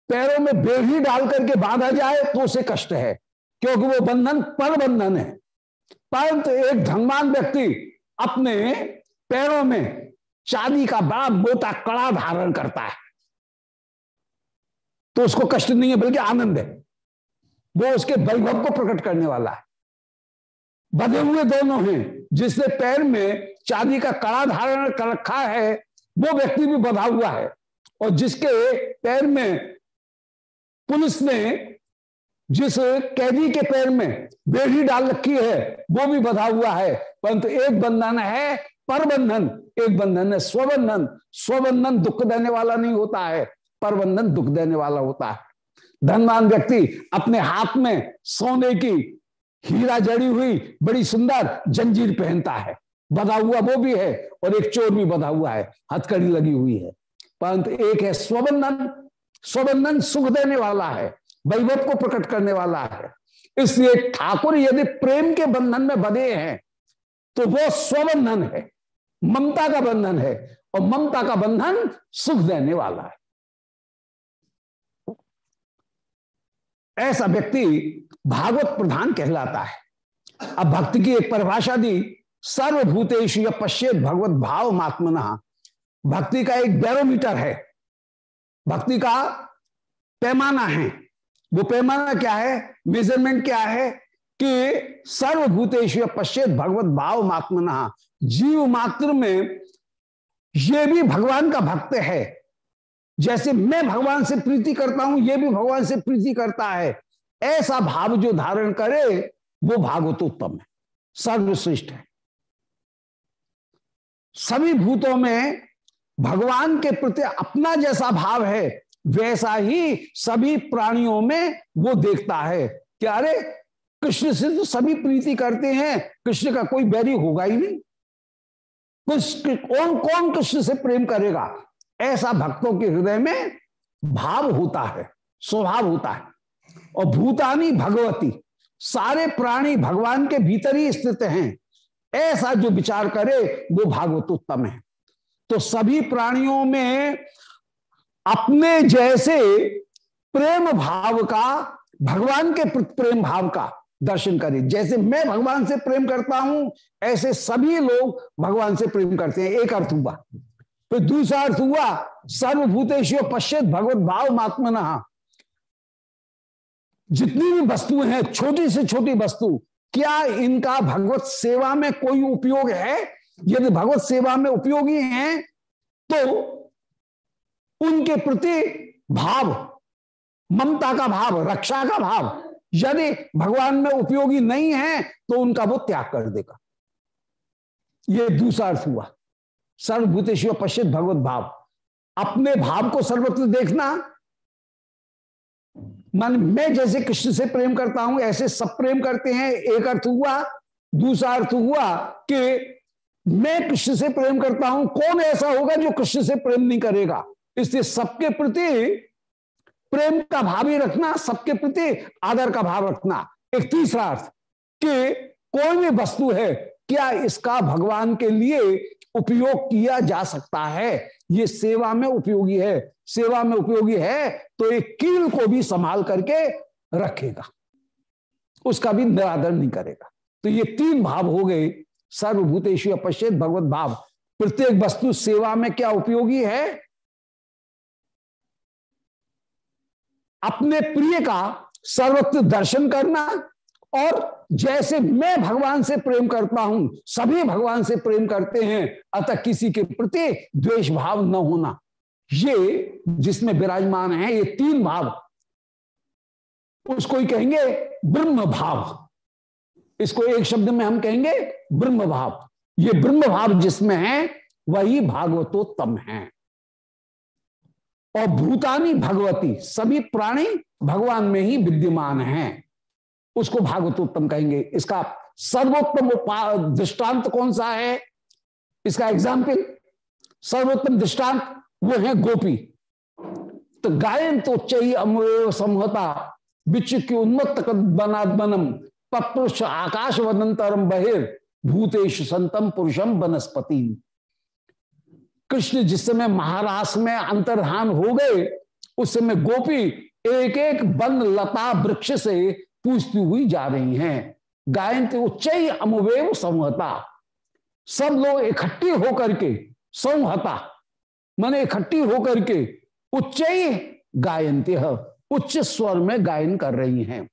पैरों में बेड़ी डाल करके बांधा जाए तो उसे कष्ट है, क्योंकि वो बंधन पर बंधन है। परंतु एक धनवान व्यक्ति अपने पैरों में चांदी का बड़ा मोटा कड़ा धारण करता है। तो उसको कष्ट नहीं है, बल्कि आनंद है। वो उसके वैभव को प्रकट करने वाला है। बधे हुए दोनों हैं। जिसने पैर में चांदी का कड़ा धारण कर रखा है, वो व्यक्ति भी बधा हुआ है। और जिसके पैर में पुलिस ने, जिस कैदी के पैर में बेड़ी डाल रखी है, वो भी बधा हुआ है। परंतु एक बंधन है पर बंधन एक बंधन है स्वबंधन। स्वबंधन दुख देने वाला नहीं होता है पर बंधन दुख देने वाला होता है। धनवान व्यक्ति अपने हाथ में सोने की हीरा जड़ी हुई बड़ी सुंदर जंजीर पहनता है। बधा हुआ वो भी है और एक चोर भी बधा हुआ है, हथकड़ी लगी हुई है। परंतु एक है स्वबंधन। स्वबंधन सुख देने वाला है, वैभव को प्रकट करने वाला है। इसलिए ठाकुर यदि प्रेम के बंधन में बधे हैं तो वो स्वबंधन है। ममता का बंधन है और ममता का बंधन सुख देने वाला है। ऐसा व्यक्ति भागवत प्रधान कहलाता है। अब भक्ति की एक परिभाषा दी सर्वभूतेश या पश्चित भगवत भाव मात्मना भक्ति का एक बैरोमीटर है। भक्ति का पैमाना है। वो पैमाना क्या है? मेज़रमेंट क्या है? कि सर्वभूतेश पश्चित भगवत भाव मात्मना जीव मात्र में ये भी भगवान का भक्त है। जैसे मैं भगवान से प्रीति करता हूँ, ये भी भगवान से प्रीति करता है। ऐसा भाव जो धारण करे, वो भागवतोत्तम है। सर्वश्रेष्ठ है। सभी भूतों में भगवान के प्रति अपना जैसा भाव है, वैसा ही सभी प्राणियों में वो देखता है कि अरे कृष्ण से तो सभी प्रीति करते हैं, कृष्ण का कोई बैरी होगा ही नहीं। कौन कौन कृष्ण से प्रेम करेगा? ऐसा भक्तों के हृदय में भाव होता है, स्वभाव होता है। और भूतानी भगवती, सारे प्राणी भगवान के भीतर ही स्थित हैं। ऐसा जो विचार करे, वो भागवत उत्तम है। तो सभी प्राणियों में अपने जैसे प्रेम भाव का, भगवान के प्रेम भाव का दर्शन करें। जैसे मैं भगवान से प्रेम करता हूँ, ऐसे सभी लोग भगवान से प्रेम करते हैं। एक अर्थ हुआ। फिर दूसरा अर्थ हुआ सर्वभूतेश पश्चित भगवत भाव मात्मना जितनी भी वस्तुएँ हैं, छोटी से छोटी वस्तु, क्या इनका भगवत सेवा में कोई उपयोग है? यदि भगवत सेवा में उपयोगी हैं तो उनके प्रति भाव, ममता का भाव, रक्षा का भाव यदि भगवान में उपयोगी नहीं है तो उनका वो त्याग कर देगा। ये दूसरा अर्थ हुआ। सर्वभूतेश्वर पश्चित भगवत भाव। अपने भाव को सर्वत्र देखना, मान मैं जैसे कृष्ण से प्रेम करता हूँ, ऐसे सब प्रेम करते हैं। एक अर्थ हुआ, दूसरा अर्थ हुआ कि मैं कृष्ण से प्रेम करता हूँ। कौन ऐसा होगा जो कृष्ण से प्रेम नहीं करेगा? इसलिए सबके प्रति प्रेम का भाव ही रखना, सबके प्रति आदर का भाव रखना। एक तीसरा अर्थ कि कोई भी वस्तु है, क्या इसका भगवान के लिए उपयोग किया जा सकता है? ये सेवा में उपयोगी है। सेवा में उपयोगी है तो एक कील को भी संभाल करके रखेगा। उसका भी निरादर नहीं करेगा। तो ये तीन भाव हो गए। सर्वभूतेश पश्चित भगवत भाव प्रत्येक वस्तु सेवा में क्या उपयोगी है? अपने प्रिय का सर्वत्र दर्शन करना और जैसे मैं भगवान से प्रेम करता हूँ, सभी भगवान से प्रेम करते हैं, अतः किसी के प्रति द्वेष भाव न होना। ये जिसमें विराजमान है, ये तीन भाव, उसको ही कहेंगे ब्रह्म भाव इसको एक शब्द में हम कहेंगे ब्रह्म भाव ये ब्रह्म भाव जिसमें है, वही भागवतोत्तम है। और भूतानी भगवती सभी प्राणी भगवान में ही विद्यमान हैं। उसको भागवतोत्तम कहेंगे। इसका सर्वोत्तम दृष्टांत कौन सा है? इसका एग्ज़ाम्पल सर्वोत्तम दृष्टांत वो है गोपी। तो गायन तो चई अमृव समहता बिच्छ की उन्मत्त बनम पपुरुष आकाश वनंतरम बहिर भूतेश संतम पुरुषम वनस्पति कृष्ण जिस समय महाराष्ट्र में अंतर्धान हो गए, उस समय गोपी एक एक वन लता वृक्ष से पूछती हुई जा रही हैं। गायंत उच्च अमुवेव संहता। सब लोग इकट्ठी होकर के संहता। माने इकट्ठी होकर के उच्च गायंत उच्च स्वर में गायन कर रही हैं।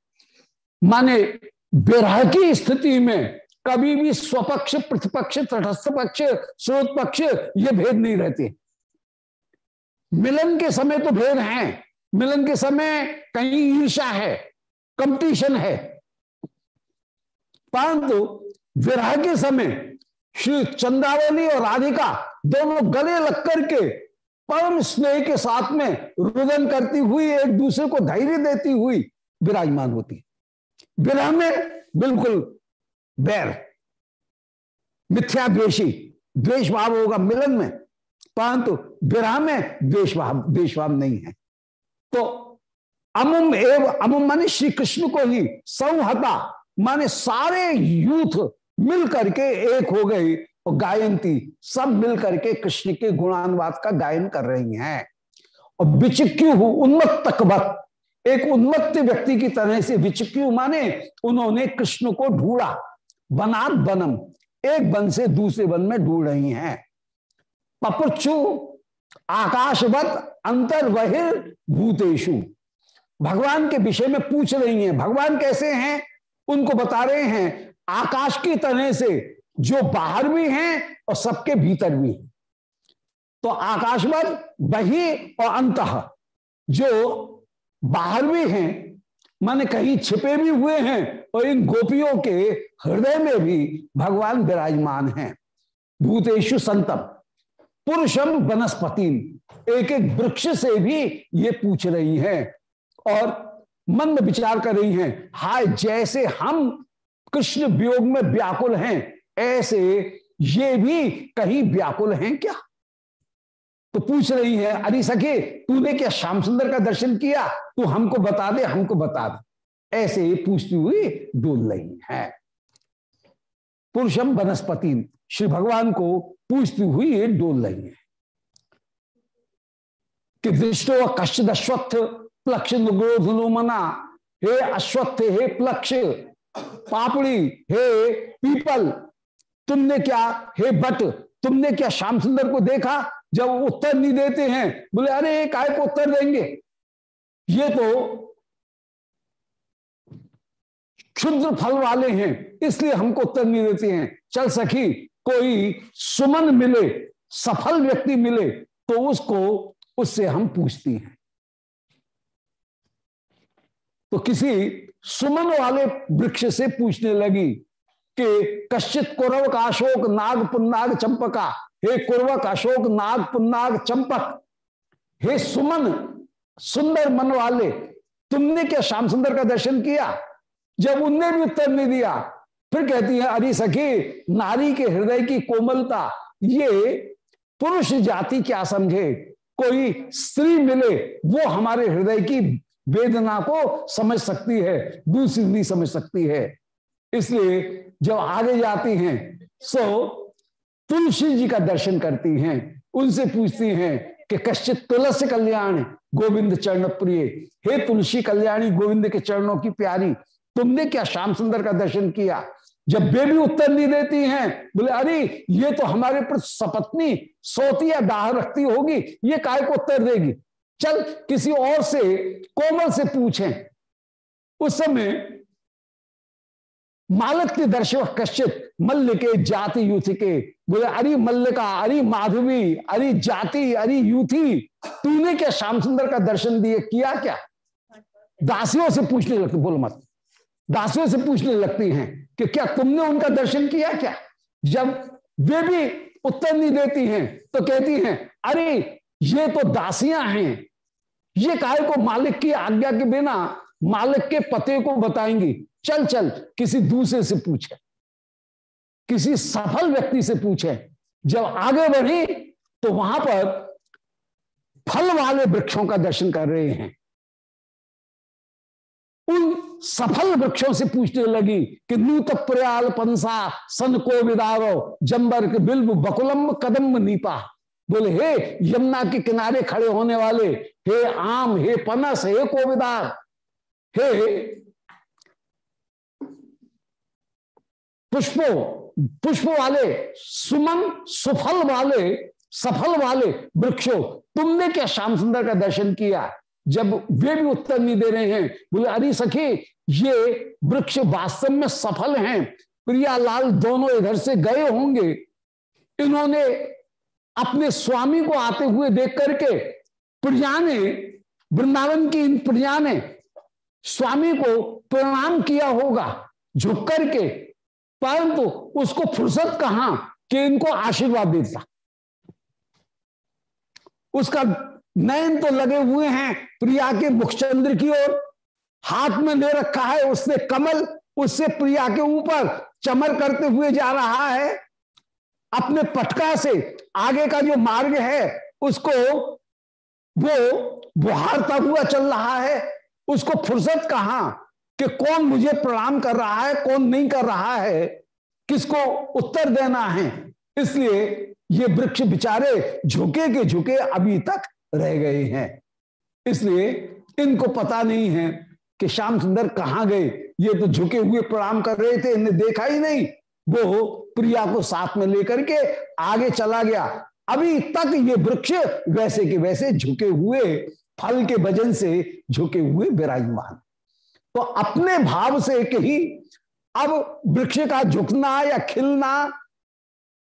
माने विरह की स्थिति में कभी भी स्वपक्ष, प्रतिपक्ष तटस्थ पक्ष स्रोत पक्ष ये भेद नहीं रहते। मिलन के समय तो भेद हैं। मिलन के समय कहीं ईर्षा है, कंपटीशन है। परंतु विरह के समय श्री चंद्रावली और राधिका दोनों गले लग करके परम स्नेह के साथ में रुदन करती हुई, एक दूसरे को धैर्य देती हुई विराजमान होती। विरह में बिल्कुल बैर, मिथ्या द्वेषी द्वेष भाव होगा मिलन में, परंतु विरह में द्वेष भाव भाव नहीं है। तो अमुम एव, अमुम माने श्री कृष्ण को ही संहता, माने सारे यूथ मिल करके एक हो गई और गायंती, सब मिल करके कृष्ण के गुणानुवाद का गायन कर रही हैं। और विचिक्यू उन्मत्त वक्त एक उन्मत्त व्यक्ति की तरह से विचिक्यू माने उन्होंने कृष्ण को ढूंढा। बनात बनम, एक वन से दूसरे वन में ढूंढ रही हैं। पपुच्छु आकाशवत अंतर बहिर भूतेशु भगवान के विषय में पूछ रही हैं। भगवान कैसे हैं? उनको बता रहे हैं, आकाश की तरह से जो बाहर भी हैं और सबके भीतर भी तो आकाशवत बही और अंत, जो बाहर भी हैं माने कहीं छिपे भी हुए हैं और इन गोपियों के हृदय में भी भगवान विराजमान हैं। भूतेशु संतम पुरुषम वनस्पति एक एक वृक्ष से भी ये पूछ रही हैं और मन में विचार कर रही हैं, हाय, जैसे हम कृष्ण वियोग में व्याकुल हैं, ऐसे ये भी कहीं व्याकुल हैं क्या? तो पूछ रही है, अरे सखे, तूने क्या श्याम सुंदर का दर्शन किया? तू हमको बता दे, हमको बता दे। ऐसे पूछती हुई डोल रही है। पुरुषम वनस्पति, श्री भगवान को पूछती हुई डोल रही है। कि दृष्टो कश्चित अश्वत्थ, प्लक्ष मना हे अश्वत्थ, हे प्लक्ष, पापड़ी, हे पीपल, तुमने क्या, हे बट तुमने क्या श्याम सुंदर को देखा? जब उत्तर नहीं देते हैं, बोले, अरे काय को उत्तर देंगे। ये तो क्षुद्र फल वाले हैं, इसलिए हमको उत्तर नहीं देते हैं। चल सखी, कोई सुमन मिले, सफल व्यक्ति मिले तो उसको, उससे हम पूछती हैं। तो किसी सुमन वाले वृक्ष से पूछने लगी कि, कश्चित कौरव का अशोक नाग पुन्नाग चंपका हे कुर्वक अशोक, नाग, पुन्नाग, चंपक, हे सुमन, सुंदर मन वाले तुमने क्या श्याम सुंदर का दर्शन किया? जब उनने भी उत्तर नहीं दिया, फिर कहती है, अरे सखी, नारी के हृदय की कोमलता, ये पुरुष जाति क्या समझे? कोई स्त्री मिले, वो हमारे हृदय की वेदना को समझ सकती है, दूसरी नहीं समझ सकती है। इसलिए जब आगे जाती हैं, सो तुलसी जी का दर्शन करती हैं, उनसे पूछती हैं कि कश्चित तुलसी कल्याण गोविंद चरण प्रिय हे तुलसी कल्याणी, गोविंद के चरणों की प्यारी, तुमने क्या श्याम सुंदर का दर्शन किया? जब वे भी उत्तर नहीं देती हैं, बोले, अरे, ये तो हमारे पर सपत्नी, सोती या दाह रखती होगी, ये काय को उत्तर देगी? चल, किसी और से, कोमल से पूछें। उस समय मालक के दर्शक कश्चित मल्ल के जाति यूथी के। बोले, अरे मल्लिका, अरे माधवी, अरे जाति, अरे यूथी तूने क्या श्याम सुंदर का दर्शन दिए, किया क्या? दासियों से पूछने लगती, बोल मत। दासियों से पूछने लगती हैं कि क्या तुमने उनका दर्शन किया क्या? जब वे भी उत्तर नहीं देती हैं तो कहती हैं, अरे ये तो दासियाँ हैं। ये काय को मालिक की आज्ञा के बिना मालिक के पते को बताएँगी? चल चल, किसी दूसरे से पूछे, किसी सफल व्यक्ति से पूछे, जब आगे बढ़ी तो वहाँ पर फल वाले वृक्षों का दर्शन कर रहे हैं। उन सफल वृक्षों से पूछने लगी कि नूत प्रयाल पंसा, सन को विदारो जम्बर के बिल्ब बकुलम कदम नीपा। बोले, हे यमुना के किनारे खड़े होने वाले, हे आम, हे पनस, हे कोविदार हे पुष्पो, पुष्प वाले सुमन, सुफल वाले, सफल वाले वृक्षों, तुमने क्या श्याम सुंदर का दर्शन किया? जब वे भी उत्तर नहीं दे रहे हैं, बोले, अरे सखी, ये वृक्ष वास्तव में सफल हैं। प्रियालाल दोनों इधर से गए होंगे। इन्होंने अपने स्वामी को आते हुए देख करके प्रिया ने, वृंदावन की इन प्रिया ने स्वामी को प्रणाम किया होगा, झुक करके परंतु उसको फुर्सत कहा कि इनको आशीर्वाद देता उसका नयन तो लगे हुए हैं प्रिया के मुखचंद्र की ओर। हाथ में ले रखा है उसने कमल, उससे प्रिया के ऊपर चमर करते हुए जा रहा है। अपने पटका से आगे का जो मार्ग है, उसको वो बुहारता हुआ चल रहा है। उसको फुर्सत कहा कि कौन मुझे प्रणाम कर रहा है, कौन नहीं कर रहा है, किसको उत्तर देना है? इसलिए ये वृक्ष बिचारे झुके के झुके अभी तक रह गए हैं। इसलिए इनको पता नहीं है कि श्याम सुंदर कहाँ गए। ये तो झुके हुए प्रणाम कर रहे थे, इन्हें देखा ही नहीं। वो प्रिया को साथ में लेकर के आगे चला गया। अभी तक ये वृक्ष वैसे के वैसे झुके हुए, फल के वज़न से झुके हुए विराजमान। तो अपने भाव से कही अब वृक्ष का झुकना या खिलना,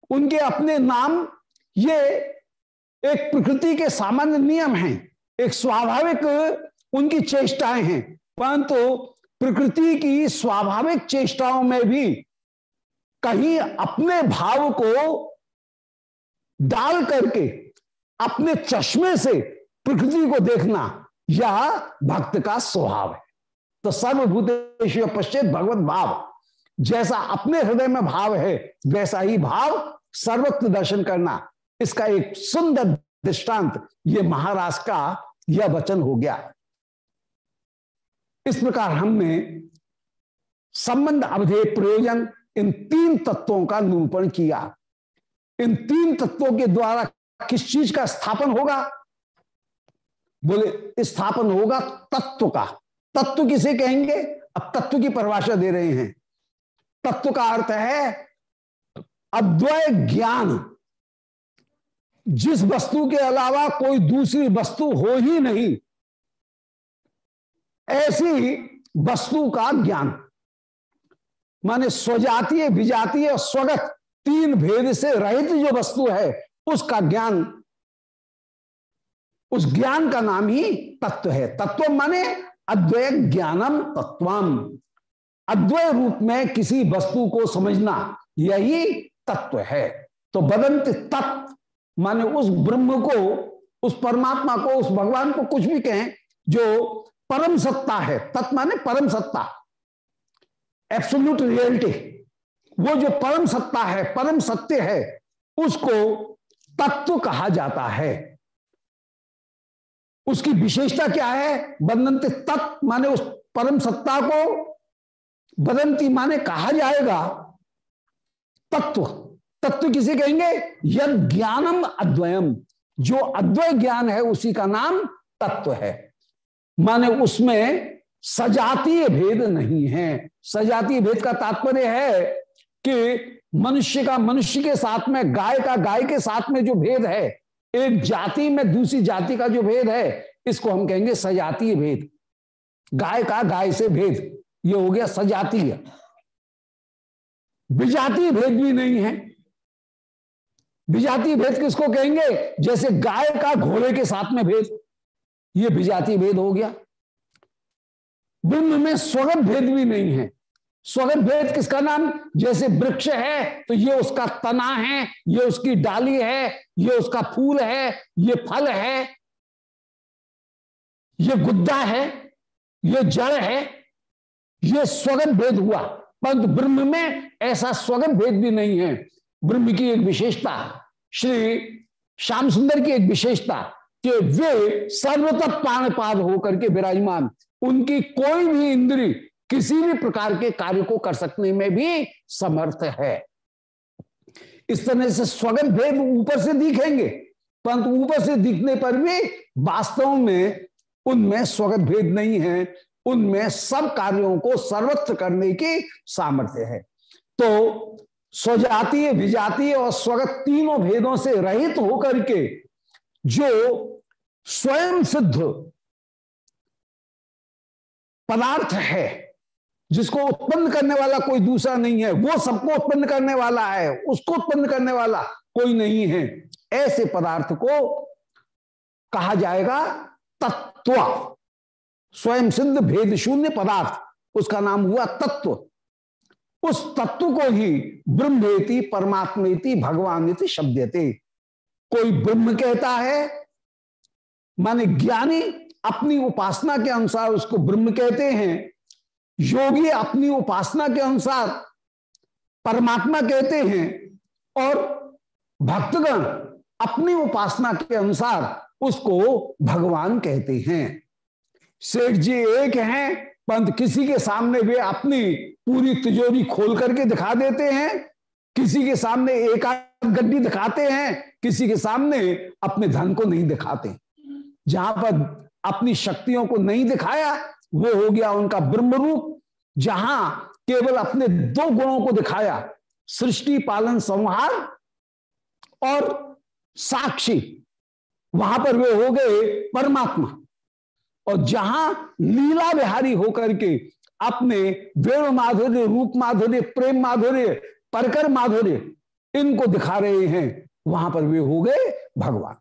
उनके अपने नाम, ये एक प्रकृति के सामान्य नियम हैं, एक स्वाभाविक उनकी चेष्टाएँ हैं, परंतु प्रकृति की स्वाभाविक चेष्टाओं में भी कहीं अपने भाव को डाल करके, अपने चश्मे से प्रकृति को देखना, यह भक्त का स्वभाव है। तो सर्वभूतेश पश्चित भगवत भाव। जैसा अपने हृदय में भाव है, वैसा ही भाव सर्वत्र दर्शन करना। इसका एक सुंदर दृष्टांत, ये महाराज का यह वचन हो गया। इस प्रकार हमने संबंध अवधेय प्रयोजन इन तीन तत्वों का निरूपण किया। इन तीन तत्वों के द्वारा किस चीज़ का स्थापन होगा? बोले, स्थापन होगा तत्व का। तत्व किसे कहेंगे? अब तत्व की परिभाषा दे रहे हैं। तत्व का अर्थ है अद्वय ज्ञान। जिस वस्तु के अलावा कोई दूसरी वस्तु हो ही नहीं। ऐसी वस्तु का ज्ञान। माने स्वजातीय, विजातीय और स्वगत तीन भेद से रहित जो वस्तु है, उसका ज्ञान, उस ज्ञान का नाम ही तत्व है। तत्व माने अद्वय ज्ञानम तत्वम अद्वय रूप में किसी वस्तु को समझना यही तत्व है। तो बदंत तत्व माने उस ब्रह्म को, उस परमात्मा को, उस भगवान को कुछ भी कहें जो परम सत्ता है। तत्व माने परम सत्ता। एब्सोल्यूट रियलिटी वो जो परम सत्ता है, परम सत्य है, उसको तत्व कहा जाता है। उसकी विशेषता क्या है? बदंती तत्व माने उस परम सत्ता को बदंती माने कहा जाएगा? तत्व। तत्व किसे कहेंगे? यद ज्ञानम अद्वयम। जो अद्वय ज्ञान है, उसी का नाम तत्व है। माने उसमें सजातीय भेद नहीं है। सजातीय भेद का तात्पर्य है कि मनुष्य का मनुष्य के साथ में, गाय का गाय के साथ में जो भेद है एक जाति में दूसरी जाति का जो भेद है, इसको हम कहेंगे सजातीय भेद। गाय का गाय से भेद, ये हो गया सजातीय। विजातीय भेद भी नहीं है। विजातीय भेद किसको कहेंगे? जैसे गाय का घोड़े के साथ में भेद, ये विजातीय भेद हो गया। ब्रह्म में स्वगत भेद भी नहीं है। स्वगत भेद किसका नाम? जैसे वृक्ष है तो ये उसका तना है, ये उसकी डाली है, ये उसका फूल है, ये फल है, ये गुद्दा है, ये जड़ है, ये स्वगत भेद हुआ। परंतु ब्रह्म में ऐसा स्वगत भेद भी नहीं है। ब्रह्म की एक विशेषता, श्री श्याम सुंदर की एक विशेषता कि वे सर्वतः पाद होकर के विराजमान। उनकी कोई भी इंद्री किसी भी प्रकार के कार्य को कर सकने में भी समर्थ है। इस तरह से स्वगत भेद ऊपर से दिखेंगे, परंतु ऊपर से दिखने पर भी वास्तव में उनमें स्वगत भेद नहीं है। उनमें सब कार्यों को सर्वत्र करने की सामर्थ्य है। तो स्वजातीय, विजातीय और स्वगत तीनों भेदों से रहित होकर के जो स्वयं सिद्ध पदार्थ है जिसको उत्पन्न करने वाला कोई दूसरा नहीं है, वो सबको उत्पन्न करने वाला है, उसको उत्पन्न करने वाला कोई नहीं है। ऐसे पदार्थ को कहा जाएगा तत्व। स्वयं सिद्ध भेद शून्य पदार्थ, उसका नाम हुआ तत्व। उस तत्व को ही ब्रह्मेति परमात्मेति भगवान शब्दते। कोई ब्रह्म कहता है, माने ज्ञानी अपनी उपासना के अनुसार उसको ब्रह्म कहते हैं योगी अपनी उपासना के अनुसार परमात्मा कहते हैं और भक्तगण अपनी उपासना के अनुसार उसको भगवान कहते हैं। शेख जी एक हैं, पंत किसी के सामने वे अपनी पूरी तिजोरी खोल करके दिखा देते हैं, किसी के सामने एक गड्डी दिखाते हैं, किसी के सामने अपने धन को नहीं दिखाते। जहाँ पर अपनी शक्तियों को नहीं दिखाया वो हो गया उनका ब्रह्म रूप जहाँ केवल अपने दो गुणों को दिखाया, सृष्टि, पालन, संहार और साक्षी। वहाँ पर वे हो गए परमात्मा। और जहाँ लीला बिहारी होकर के अपने वेणु माधुर्य, रूप माधुर्य, प्रेम माधुर्य, परकर माधुर्य इनको दिखा रहे हैं, वहाँ पर वे हो गए भगवान।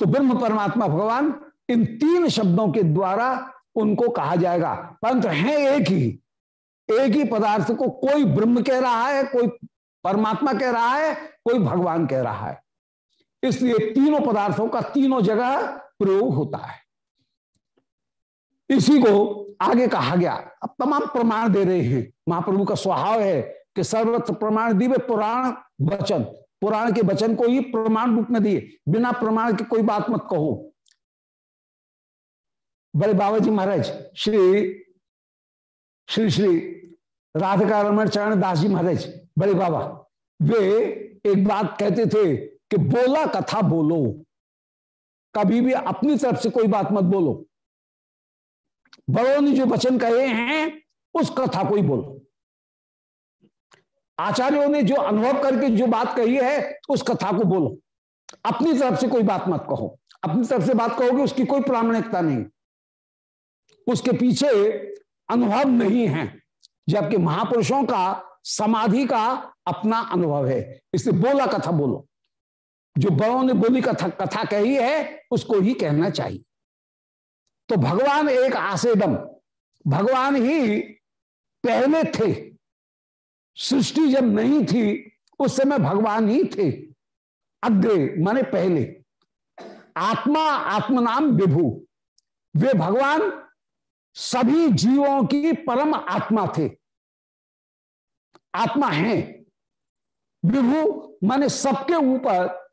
तो ब्रह्म परमात्मा भगवान इन तीन शब्दों के द्वारा उनको कहा जाएगा। परंतु है एक ही एक ही पदार्थ को कोई ब्रह्म कह रहा है, कोई परमात्मा कह रहा है, कोई भगवान कह रहा है। इसलिए तीनों पदार्थों का तीनों जगह प्रयोग होता है। इसी को आगे कहा गया। अब तमाम प्रमाण दे रहे हैं। महाप्रभु का स्वभाव है कि सर्वत्र प्रमाण दिव्य पुराण वचन। पुराण के वचन को ही प्रमाण रूप में दिए। बिना प्रमाण की कोई बात मत कहो। बड़े बाबा जी महाराज, श्री श्री श्री राधिका रमन चरण दास जी महाराज, बड़े बाबा, वे एक बात कहते थे कि बोला कथा बोलो। कभी भी अपनी तरफ़ से कोई बात मत बोलो। बड़ों ने जो वचन कहे हैं, उस कथा को ही बोलो। आचार्यों ने जो अनुभव करके जो बात कही है, उस कथा को बोलो। अपनी तरफ़ से कोई बात मत कहो। अपनी तरफ़ से बात कहोगे, उसकी कोई प्रामाणिकता नहीं। उसके पीछे अनुभव नहीं है। जबकि महापुरुषों का, समाधि का अपना अनुभव है। इसलिए बोला कथा बोलो। जो बड़ों ने बोली कथा कथा कही है, उसको ही कहना चाहिए। तो भगवान एक आसेदम भगवान ही पहले थे। सृष्टि जब नहीं थी, उस समय भगवान ही थे। अग्रे, माने पहले। आत्मा, आत्मनाम विभु। वे भगवान सभी जीवों की परम आत्मा थे। आत्मा है। विभु, माने सबके ऊपर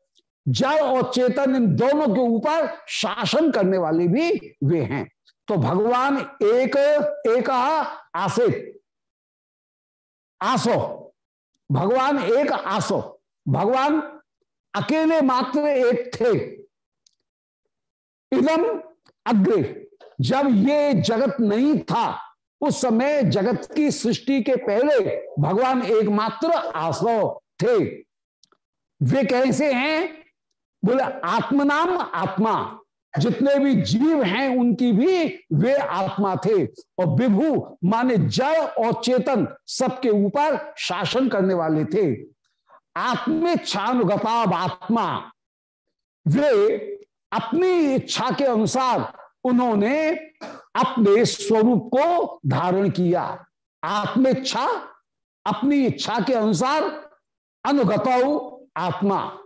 जड़ और चेतन इन दोनों के ऊपर शासन करने वाले भी वे हैं। तो भगवान एक एक आसित आसो। भगवान एक आसो। भगवान अकेले मात्र एक थे। इदम अग्रे। जब ये जगत नहीं था, उस समय जगत की सृष्टि के पहले भगवान एकमात्र आसो थे। वे कैसे हैं? बोले, आत्मनाम आत्मा। जितने भी जीव हैं, उनकी भी वे आत्मा थे। और विभु माने जड़ और चेतन सबके ऊपर शासन करने वाले थे। आत्मेच्छानुगताब आत्मा। वे अपनी इच्छा के अनुसार उन्होंने अपने स्वरूप को धारण किया। आत्मेच्छा अपनी इच्छा के अनुसार अनुगत आत्मा।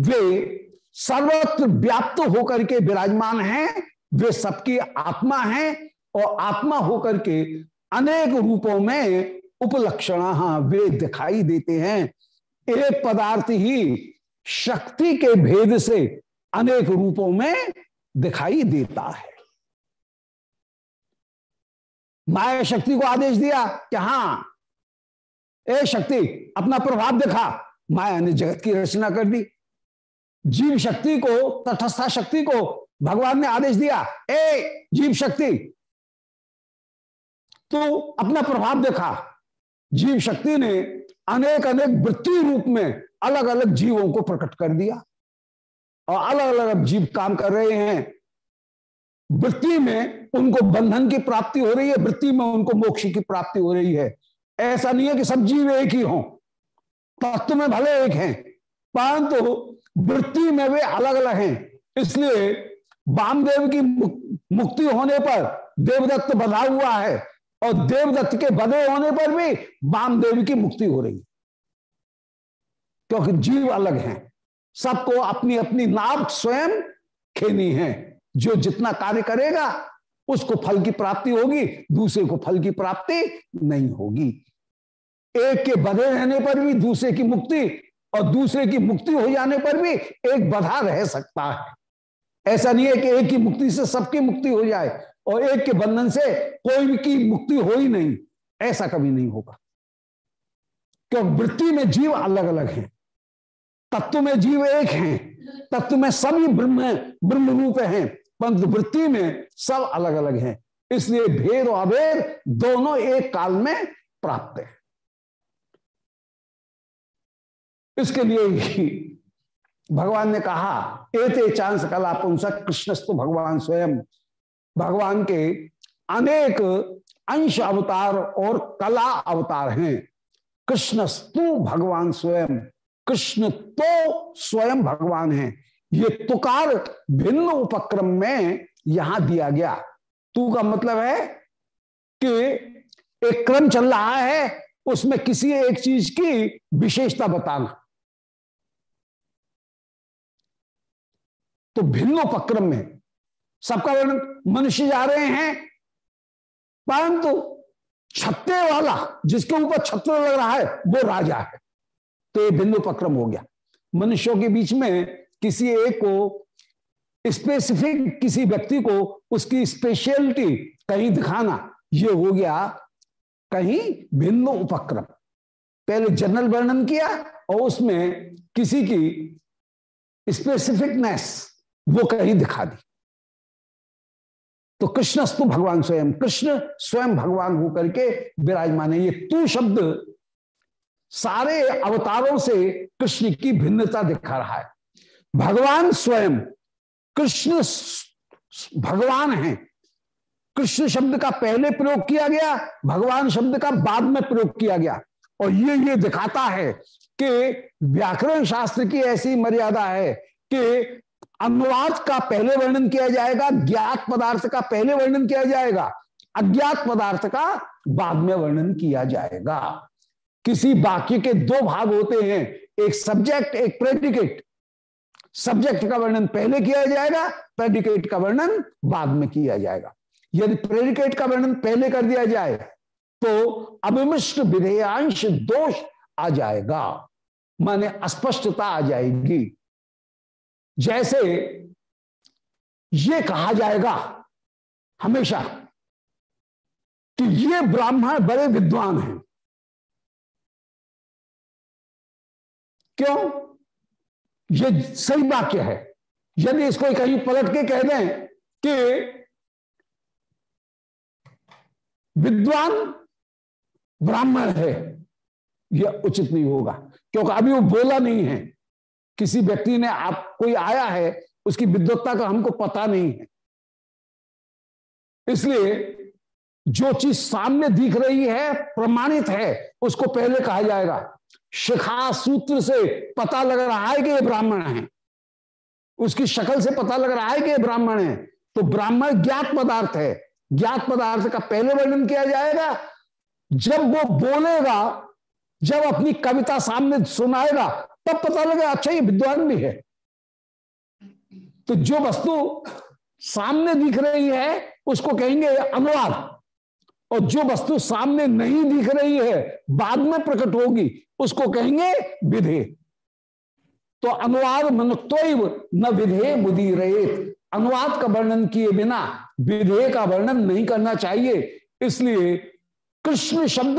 वे सर्वत्र व्याप्त होकर के विराजमान हैं, वे सबकी आत्मा हैं और आत्मा होकर के अनेक रूपों में उपलक्षण वे दिखाई देते हैं। एक पदार्थ ही शक्ति के भेद से अनेक रूपों में दिखाई देता है। माया शक्ति को आदेश दिया कि हाँ, ए शक्ति, अपना प्रभाव दिखा। माया ने जगत की रचना कर दी। जीव शक्ति को, तटस्था शक्ति को भगवान ने आदेश दिया, ए, जीव शक्ति तो अपना प्रभाव देखा। जीव शक्ति ने अनेक अनेक वृत्ति रूप में अलग अलग जीवों को प्रकट कर दिया और अलग अलग जीव काम कर रहे हैं। वृत्ति में उनको बंधन की प्राप्ति हो रही है, वृत्ति में उनको मोक्ष की प्राप्ति हो रही है। ऐसा नहीं है कि सब जीव एक ही हों। तत्व में भले एक हैं, परंतु वृत्ति में वे अलग अलग हैं। इसलिए वामदेव की मुक्ति होने पर देवदत्त बधा हुआ है और देवदत्त के बधे होने पर भी वामदेव की मुक्ति हो रही क्योंकि जीव अलग हैं। सबको अपनी अपनी नाव स्वयं खेनी है। जो जितना कार्य करेगा, उसको फल की प्राप्ति होगी, दूसरे को फल की प्राप्ति नहीं होगी। एक के बधे रहने पर भी दूसरे की मुक्ति और दूसरे की मुक्ति हो जाने पर भी एक बधा रह सकता है। ऐसा नहीं है कि एक की मुक्ति से सबकी मुक्ति हो जाए और एक के बंधन से कोई की मुक्ति हो ही नहीं। ऐसा कभी नहीं होगा। क्योंकि वृत्ति में जीव अलग अलग है। तत्व में जीव एक है। तत्व में सभी ब्रह्म ब्रह्म रूप हैं, परंतु वृत्ति में सब अलग अलग हैं। इसलिए भेद और अभेद दोनों एक काल में प्राप्त है। इसके लिए ही भगवान ने कहा, एते चांस कला पुंसक कृष्णस्तु भगवान स्वयं। भगवान के अनेक अंश अवतार और कला अवतार हैं। कृष्णस्तु भगवान स्वयं, कृष्ण तो स्वयं भगवान है। ये तुकार भिन्न उपक्रम में यहाँ दिया गया। तू का मतलब है कि एक क्रम चल रहा है, उसमें किसी एक चीज़ की विशेषता बताना। तो भिन्न उपक्रम में सबका वर्णन, मनुष्य जा रहे हैं, परंतु छत्ते वाला, जिसके ऊपर छत्र लग रहा है, वो राजा है। तो ये भिन्न उपक्रम हो गया। मनुष्यों के बीच में किसी एक को स्पेसिफिक किसी व्यक्ति को उसकी स्पेशलिटी कहीं दिखाना, ये हो गया कहीं भिन्न उपक्रम। पहले जनरल वर्णन किया और उसमें किसी की स्पेसिफिकनेस वो कहीं दिखा दी। तो कृष्णस्तु भगवान स्वयं, कृष्ण स्वयं भगवान होकर के विराजमान है। ये तू शब्द सारे अवतारों से कृष्ण की भिन्नता दिखा रहा है। भगवान स्वयं, कृष्ण भगवान है। कृष्ण शब्द का पहले प्रयोग किया गया, भगवान शब्द का बाद में प्रयोग किया गया। और ये ये दिखाता है कि व्याकरण शास्त्र की ऐसी मर्यादा है कि अनुवाद का पहले वर्णन किया जाएगा, ज्ञात पदार्थ का पहले वर्णन किया जाएगा, अज्ञात पदार्थ का बाद में वर्णन किया जाएगा। किसी वाक्य के दो भाग होते हैं, एक सब्जेक्ट एक प्रेडिकेट सब्जेक्ट का वर्णन पहले किया जाएगा प्रेडिकेट का वर्णन बाद में किया जाएगा। यदि प्रेडिकेट का वर्णन पहले कर दिया जाए तो अभिमिष्ट विधेयांश दोष आ जाएगा, माने अस्पष्टता आ जाएगी। जैसे ये कहा जाएगा हमेशा कि ये ब्राह्मण बड़े विद्वान हैं। क्यों? ये सही वाक्य है। यदि इसको कहीं पलट के कह दें कि विद्वान ब्राह्मण है, यह उचित नहीं होगा। क्योंकि अभी वो बोला नहीं है। किसी व्यक्ति ने आप कोई आया है, उसकी विद्वत्ता का हमको पता नहीं है। इसलिए जो चीज़ सामने दिख रही है, प्रमाणित है, उसको पहले कहा जाएगा। शिखा सूत्र से पता लग रहा है कि ये ब्राह्मण है। उसकी शक्ल से पता लग रहा है कि ये ब्राह्मण है। तो ब्राह्मण ज्ञात पदार्थ है। ज्ञात पदार्थ का पहले वर्णन किया जाएगा। जब वो बोलेगा, जब अपनी कविता सामने सुनाएगा, तब पता लगेगा अच्छा ये विद्वान भी है। तो जो वस्तु सामने दिख रही है, उसको कहेंगे अनुवाद। और जो वस्तु सामने नहीं दिख रही है, बाद में प्रकट होगी, उसको कहेंगे विधे। तो अनुवाद मनुत्व न विधे बुद्धि अनुवाद का वर्णन किए बिना विधेय का वर्णन नहीं करना चाहिए। इसलिए कृष्ण शब्द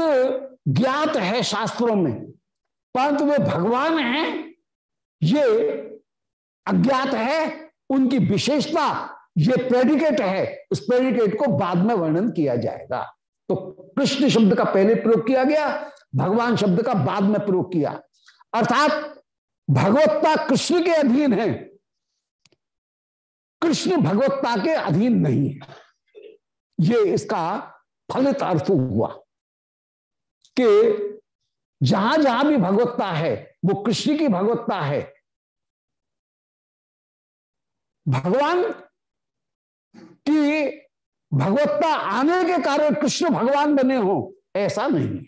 ज्ञात है शास्त्रों में। परंतु वे भगवान हैं, ये अज्ञात है उनकी विशेषता ये प्रेडिकेट है, उस प्रेडिकेट को बाद में वर्णन किया जाएगा। तो कृष्ण शब्द का पहले प्रयोग किया गया, भगवान शब्द का बाद में प्रयोग किया। अर्थात भगवत्ता कृष्ण के अधीन है। कृष्ण भगवत्ता के अधीन नहीं है। ये इसका फलित अर्थ हुआ कि जहाँ जहाँ भी भगवत्ता है, वो कृष्ण की भगवत्ता है। भगवान की भगवत्ता आने के कारण कृष्ण भगवान बने हो, ऐसा नहीं।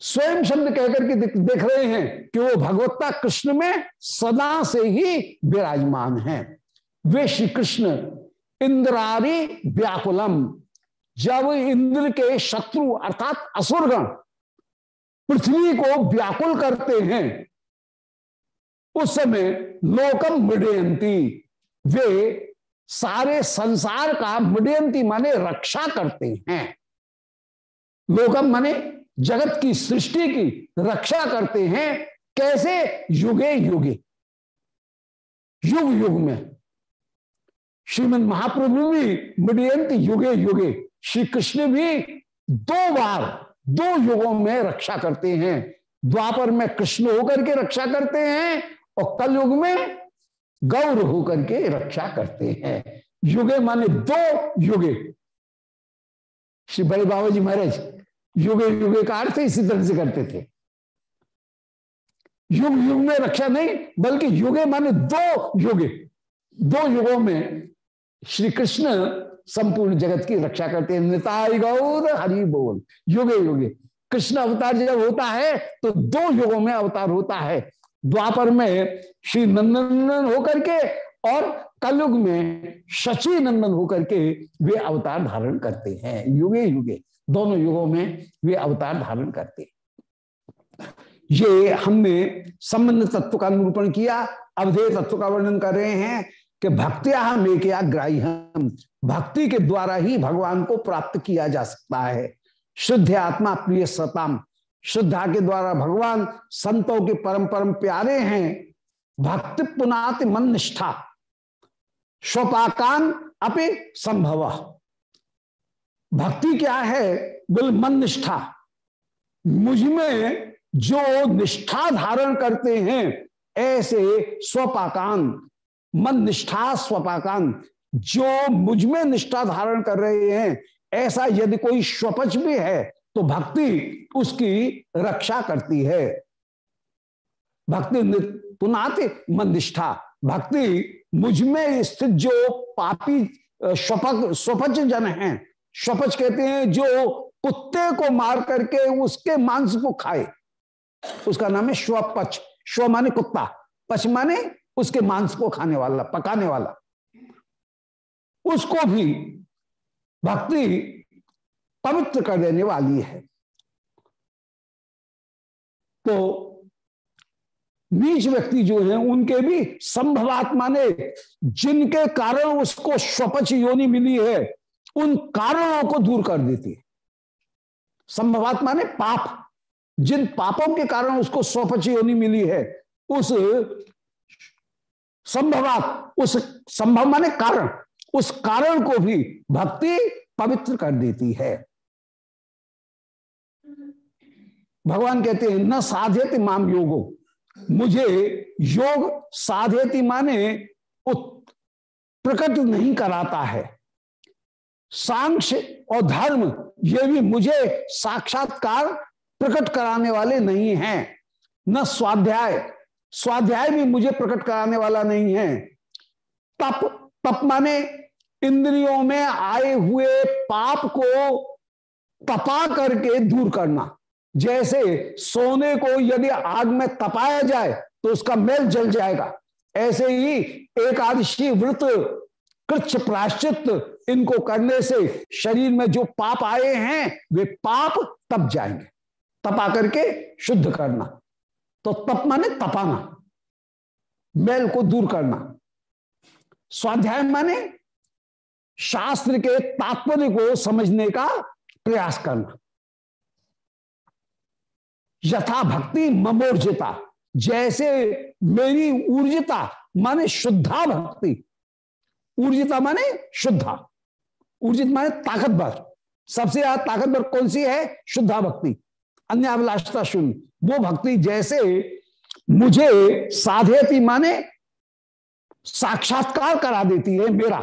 स्वयं शब्द कहकर के देख रहे हैं कि वो भगवत्ता कृष्ण में सदा से ही विराजमान है। वे श्री कृष्ण इंद्रारी व्याकुलम, जब इंद्र के शत्रु अर्थात असुरगण पृथ्वी को व्याकुल करते हैं उस समय लोकम मृडयंती वे सारे संसार का मृडयंती माने रक्षा करते हैं। लोकम माने जगत की सृष्टि की रक्षा करते हैं। कैसे? युगे युगे। युग युग में। श्रीमद महाप्रभु भी मृडयंत युगे युगे। श्री कृष्ण भी दो बार, दो युगों में रक्षा करते हैं। द्वापर में कृष्ण होकर के रक्षा करते हैं। और कल युग में गौर होकर के रक्षा करते हैं। युगे माने दो युगे। श्री बड़े बाबा जी महाराज युगे युगे का अर्थ इसी तरह से करते थे। युग युग में रक्षा नहीं, बल्कि युगे माने दो युगे। दो युगों में श्री कृष्ण संपूर्ण जगत की रक्षा करते हैं। निताई गौर, हरि बोल। युगे युगे। कृष्ण अवतार जब होता है तो दो युगों में अवतार होता है। द्वापर में श्री नंदन होकर के और कलयुग में शची नंदन होकर के वे अवतार धारण करते हैं। युगे युगे, दोनों युगों में वे अवतार धारण करते ये हमने संबंध तत्व का निरूपण किया, अवधेय तत्व का वर्णन कर रहे हैं कि भक्तिया हम एक ग्राही हम। भक्ति के द्वारा ही भगवान को प्राप्त किया जा सकता है। शुद्ध आत्मा प्रिय सताम शुद्धा के द्वारा भगवान संतों के परम परम प्यारे हैं, भक्ति पुनात मन निष्ठा स्वपाकान अपे संभव। भक्ति क्या है? बोल मन निष्ठा मुझमें जो निष्ठा धारण करते हैं, ऐसे स्वपाकान मन निष्ठा स्वपाकान जो मुझमें निष्ठा धारण कर रहे हैं, ऐसा यदि कोई स्वपच भी है तो भक्ति उसकी रक्षा करती है। भक्ति पुनाते मंदिष्ठा। भक्ति मुझमें स्थित जो पापी स्वपक, स्वपच जन हैं। स्वपच कहते हैं जो कुत्ते को मार करके उसके मांस को खाए। उसका नाम है स्वपच। स्व माने कुत्ता। पच माने उसके मांस को खाने वाला, पकाने वाला। उसको भी भक्ति पवित्र कर देने वाली है। तो नीच व्यक्ति जो है, उनके भी संभवात्मा ने जिनके कारण उसको स्वपच योनि मिली है, उन कारणों को दूर कर देती है संभवात्मा ने पाप, जिन पापों के कारण उसको स्वपच योनि मिली है, उस संभवात, उस संभव माने कारण, उस कारण को भी भक्ति पवित्र कर देती है। भगवान कहते हैं, न साधे माम योगो। मुझे योग साधेति माने प्रकट नहीं कराता है। सांख्य और धर्म ये भी मुझे साक्षात्कार प्रकट कराने वाले नहीं हैं। न स्वाध्याय स्वाध्याय भी मुझे प्रकट कराने वाला नहीं है। तप तप माने इंद्रियों में आए हुए पाप को तपा करके दूर करना। जैसे सोने को यदि आग में तपाया जाए तो उसका मेल जल जाएगा। ऐसे ही एकादशी व्रत कृच्छ प्राश्चित इनको करने से शरीर में जो पाप आए हैं, वे पाप तप जाएँगे। तपा करके शुद्ध करना। तो तप माने तपाना। मेल को दूर करना। स्वाध्याय माने शास्त्र के तात्पर्य को समझने का प्रयास करना। यथा भक्ति ममोर्जिता। जैसे मेरी ऊर्जिता माने शुद्धा भक्ति। ऊर्जिता माने शुद्धा। ऊर्जित माने ताकतवर। सबसे ज़्यादा ताकतवर कौन सी है? शुद्धा भक्ति। अन्य अभिलाषता शून्य वो भक्ति जैसे मुझे साधेती माने साक्षात्कार करा देती है मेरा।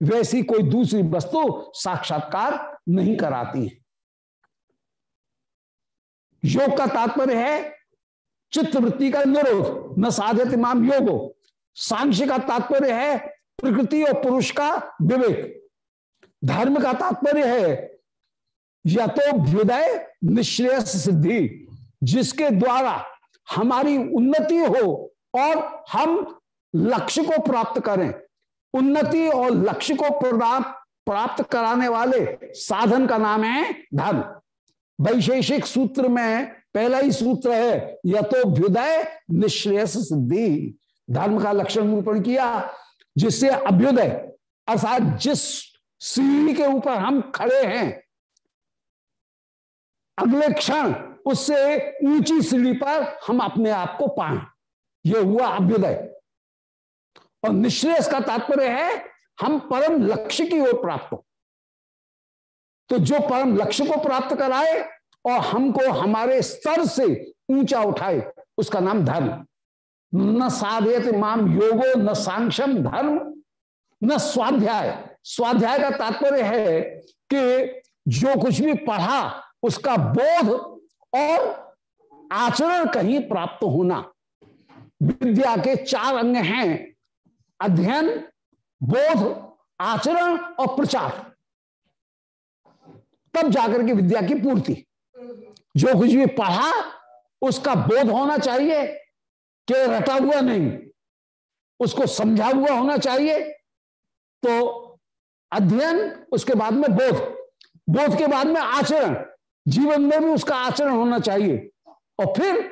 वैसी कोई दूसरी वस्तु साक्षात्कार नहीं कराती है। योग का तात्पर्य है चित्तवृत्ति का निरोध, न साधित इमाम योगो। सांख्य का तात्पर्य है प्रकृति और पुरुष का विवेक। धर्म का तात्पर्य है या तो व्युदय निश्रेयस सिद्धि, जिसके द्वारा हमारी उन्नति हो और हम लक्ष्य को प्राप्त करें। उन्नति और लक्ष्य को प्राप्त प्राप्त कराने वाले साधन का नाम है धर्म। वैशेषिक सूत्र में पहला ही सूत्र है यथोभ्युदय निश्रेयस सिद्धि। धर्म का लक्षण निरूपण किया, जिससे अभ्युदय, अर्थात जिस सीढ़ी के ऊपर हम खड़े हैं, अगले क्षण उससे ऊँची सीढ़ी पर हम अपने आप को पाए। यह हुआ अभ्युदय। और निश्रेयस का तात्पर्य है, हम परम लक्ष्य की ओर प्राप्त हो। तो जो परम लक्ष्य को प्राप्त कराए और हमको हमारे स्तर से ऊँचा उठाए, उसका नाम धर्म। न साधयत माम योगो, न सांक्षम धर्म, न स्वाध्याय। स्वाध्याय का तात्पर्य है कि जो कुछ भी पढ़ा, उसका बोध और आचरण कहीं प्राप्त होना। विद्या के चार अंग हैं, अध्ययन, बोध, आचरण और प्रचार। तब जाकर के विद्या की पूर्ति। जो कुछ भी पढ़ा, उसका बोध होना चाहिए कि रटा हुआ नहीं, उसको समझा हुआ होना चाहिए तो अध्ययन, उसके बाद में बोध। बोध के बाद में आचरण। जीवन में भी उसका आचरण होना चाहिए। और फिर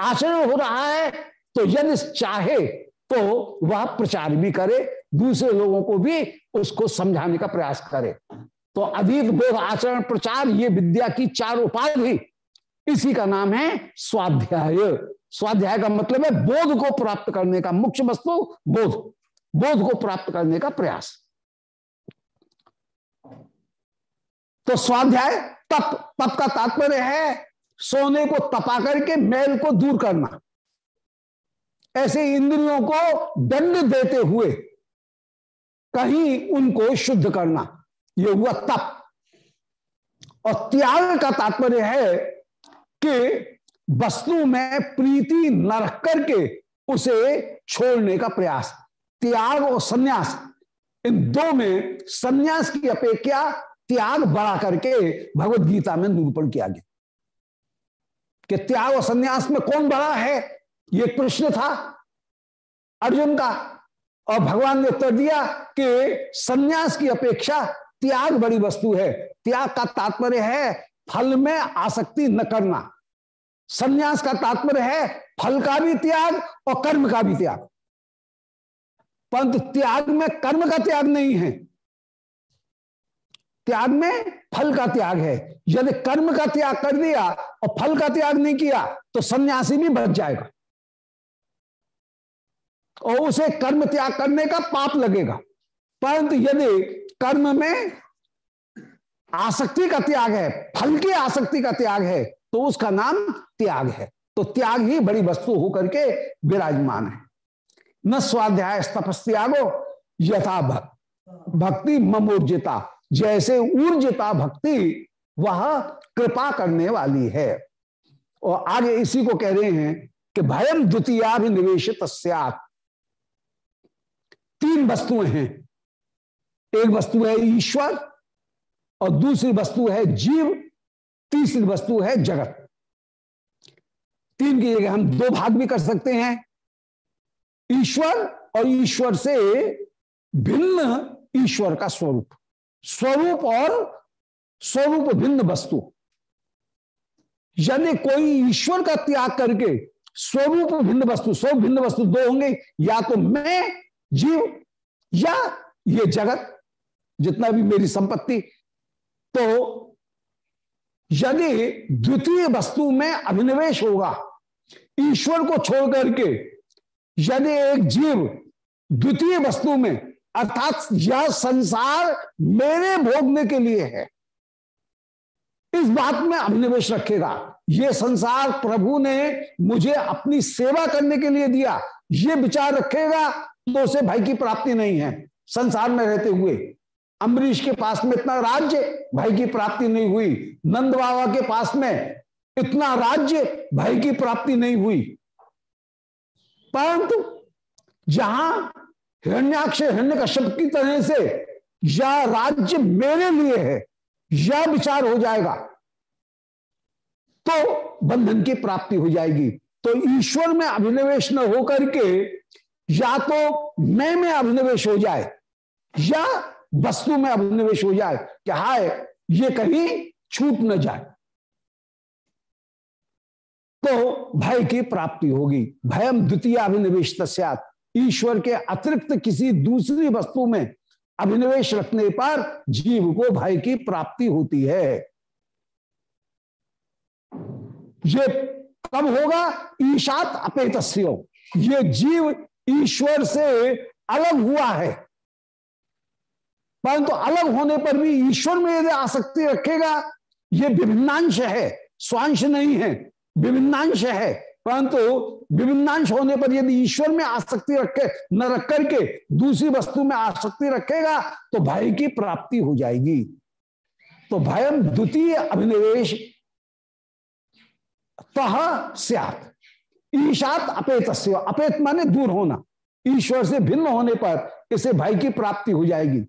आचरण हो रहा है तो यदि चाहे तो वह प्रचार भी करे, दूसरे लोगों को भी उसको समझाने का प्रयास करे। तो अधीत बोध आचरण प्रचार, ये विद्या की चार उपाधि इसी का नाम है स्वाध्याय। स्वाध्याय का मतलब है बोध को प्राप्त करने का मुख्य वस्तु, बोध। बोध को प्राप्त करने का प्रयास। तो स्वाध्याय, तप। तप का तात्पर्य है सोने को तपा करके मैल को दूर करना। ऐसे इंद्रियों को दंड देते हुए कहीं उनको शुद्ध करना। यह हुआ तप। और त्याग का तात्पर्य है कि वस्तु में प्रीति न रख करके उसे छोड़ने का प्रयास, त्याग और सन्यास। इन दो में सन्यास की अपेक्षा त्याग बढ़ा करके भगवत गीता में निरूपण किया गया। कि त्याग और सन्यास में कौन बड़ा है? ये प्रश्न था अर्जुन का। और भगवान ने उत्तर दिया कि सन्यास की अपेक्षा त्याग बड़ी वस्तु है। त्याग का तात्पर्य है फल में आसक्ति न करना। संन्यास का तात्पर्य है फल का भी त्याग और कर्म का भी त्याग। परंतु त्याग में कर्म का त्याग नहीं है। त्याग में फल का त्याग है। यदि कर्म का त्याग कर दिया और फल का त्याग नहीं किया तो सन्यासी भी बच जाएगा। और उसे कर्म त्याग करने का पाप लगेगा। परंतु यदि कर्म में आसक्ति का त्याग है, फल की आसक्ति का त्याग है तो उसका नाम त्याग है। तो त्याग ही बड़ी वस्तु होकर के विराजमान है। न स्वाध्याय तपस्यागो यथा भक्ति। ममोर्जिता। जैसे ऊर्जिता भक्ति, वह कृपा करने वाली है। और आगे इसी को कह रहे हैं कि भयम द्वितीयाभिनिवेशित तीन वस्तुएँ हैं। एक वस्तु है ईश्वर और दूसरी वस्तु है जीव, तीसरी वस्तु है जगत। तीन की जगह हम दो भाग भी कर सकते हैं। ईश्वर और ईश्वर से भिन्न ईश्वर का स्वरूप। स्वरूप और स्वरूप भिन्न वस्तु। यदि कोई ईश्वर का त्याग करके स्वरूप भिन्न वस्तु, स्वरूप भिन्न वस्तु दो होंगे, या तो मैं, जीव, या ये जगत। जितना भी मेरी संपत्ति। तो यदि द्वितीय वस्तु में अभिनिवेश होगा, ईश्वर को छोड़ करके यदि एक जीव द्वितीय वस्तु में, अर्थात यह संसार मेरे भोगने के लिए है, इस बात में अभिनिवेश रखेगा। ये संसार प्रभु ने मुझे अपनी सेवा करने के लिए दिया, ये विचार रखेगा तो उसे भाई की प्राप्ति नहीं है, संसार में रहते हुए। अम्बरीश के पास में इतना राज्य, भाई की प्राप्ति नहीं हुई। नंद बाबा के पास में इतना राज्य, भाई की प्राप्ति नहीं हुई। परंतु जहाँ हिरण्याक्ष हिरण्य कश्यप की तरह से यह राज्य मेरे लिए है, यह विचार हो जाएगा तो बंधन की प्राप्ति हो जाएगी। तो ईश्वर में अभिनिवेश न होकर के या तो मैं में अभिनिवेश हो जाए, या वस्तु में अभिनिवेश हो जाए कि हाय, ये कहीं छूट न जाए। तो भय की प्राप्ति होगी। भयम द्वितीय अभिनिवेश तस्यात। ईश्वर के अतिरिक्त किसी दूसरी वस्तु में अभिनिवेश रखने पर जीव को भय की प्राप्ति होती है। ये कब होगा? ईशात अपेत ये जीव ईश्वर से अलग हुआ है। परंतु तो अलग होने पर भी ईश्वर में यदि आसक्ति रखेगा, ये विभिन्नांश है, स्वांश नहीं है, विभिन्नांश है। परंतु विभिन्नांश होने पर यदि ईश्वर में आसक्ति रखे, न रख करके दूसरी वस्तु में आसक्ति रखेगा तो भय की प्राप्ति हो जाएगी। तो भयम द्वितीय अभिनिवेश, तह सियात। ईशात अपेत अपेत माने दूर होना। ईश्वर से भिन्न होने पर इसे भय की प्राप्ति हो जाएगी।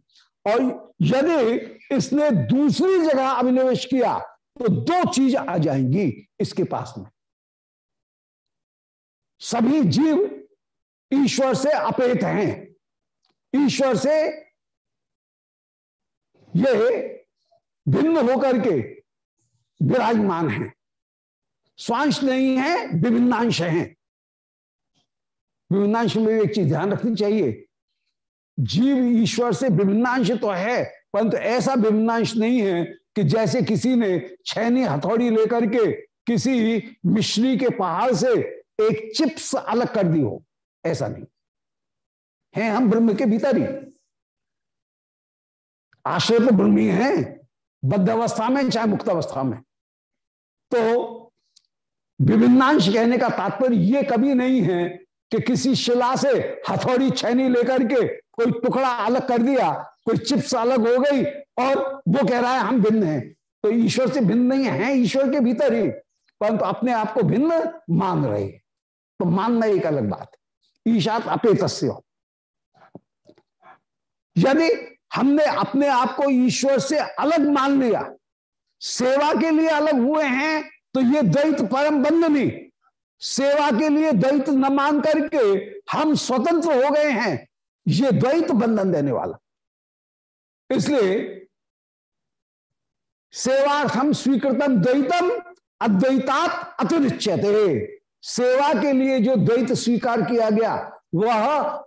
और यदि इसने दूसरी जगह अभिनिवेश किया तो दो चीज़ आ जाएँगी इसके पास में। सभी जीव ईश्वर से अपेत हैं। ईश्वर से ये भिन्न होकर के विराजमान हैं। स्वांश नहीं है, विभिन्नांश है। विभिन्नांश में एक चीज़ ध्यान रखनी चाहिए जीव ईश्वर से विभिन्नांश तो है, परंतु ऐसा विभिन्नांश नहीं है कि जैसे किसी ने छैनी हथौड़ी लेकर के किसी मिश्री के पहाड़ से एक चिप्स अलग कर दी हो। ऐसा नहीं। है हम ब्रह्म के भीतर ही। आश्रय तो ब्रह्मी है बद्ध अवस्था में चाहे मुक्त अवस्था में। तो विभिन्नांश कहने का तात्पर्य ये कभी नहीं है कि किसी शिला से हथौड़ी छैनी लेकर के कोई टुकड़ा अलग कर दिया, कोई चिप्स अलग हो गई और वो कह रहा है, हम भिन्न हैं। तो ईश्वर से भिन्न नहीं है, ईश्वर के भीतर ही, परंतु अपने आप को भिन्न मान रहे तो मानना एक अलग बात है। ईशात अपेत यदि हमने अपने आप को ईश्वर से अलग मान लिया, सेवा के लिए अलग हुए हैं तो ये द्वैत परम बंधनी सेवा के लिए द्वैत न मान करके हम स्वतंत्र हो गए हैं, ये द्वैत बंधन देने वाला। इसलिए सेवार्थम स्वीकृतम द्वैतम, अद्वैतात अतिरिच्यते। सेवा के लिए जो द्वैत स्वीकार किया गया, वह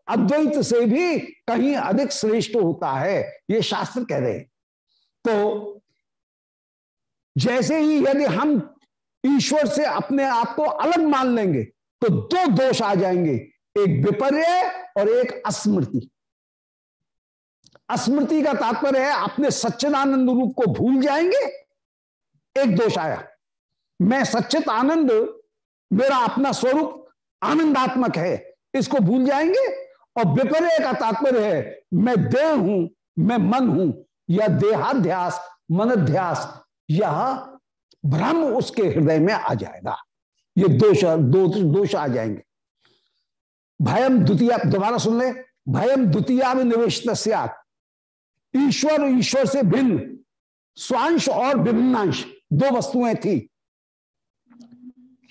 अद्वैत से भी कहीं अधिक श्रेष्ठ होता है, ये शास्त्र कह रहे हैं। तो जैसे ही यदि हम ईश्वर से अपने आप को अलग मान लेंगे तो दो दोष आ जाएँगे, एक विपर्य और एक अस्मृति। अस्मृति का तात्पर्य है, अपने सच्चिदानंद रूप को भूल जाएँगे, एक दोष आया। मैं सच्चित आनंद, मेरा अपना स्वरूप आनंदात्मक है, इसको भूल जाएँगे, और विपर्य का तात्पर्य है, मैं देह हूँ, मैं मन हूँ या देहाध्यास, मनध्यास, यह भ्रम उसके हृदय में आ जाएगा। ये दोष दो दोष आ जाएँगे। भयम द्वितीय दोबारा सुन ले। भयम द्वितीय में निवेश ईश्वर ईश्वर से भिन्न। स्वांश और विभिन्नांश दो वस्तुएँ थी।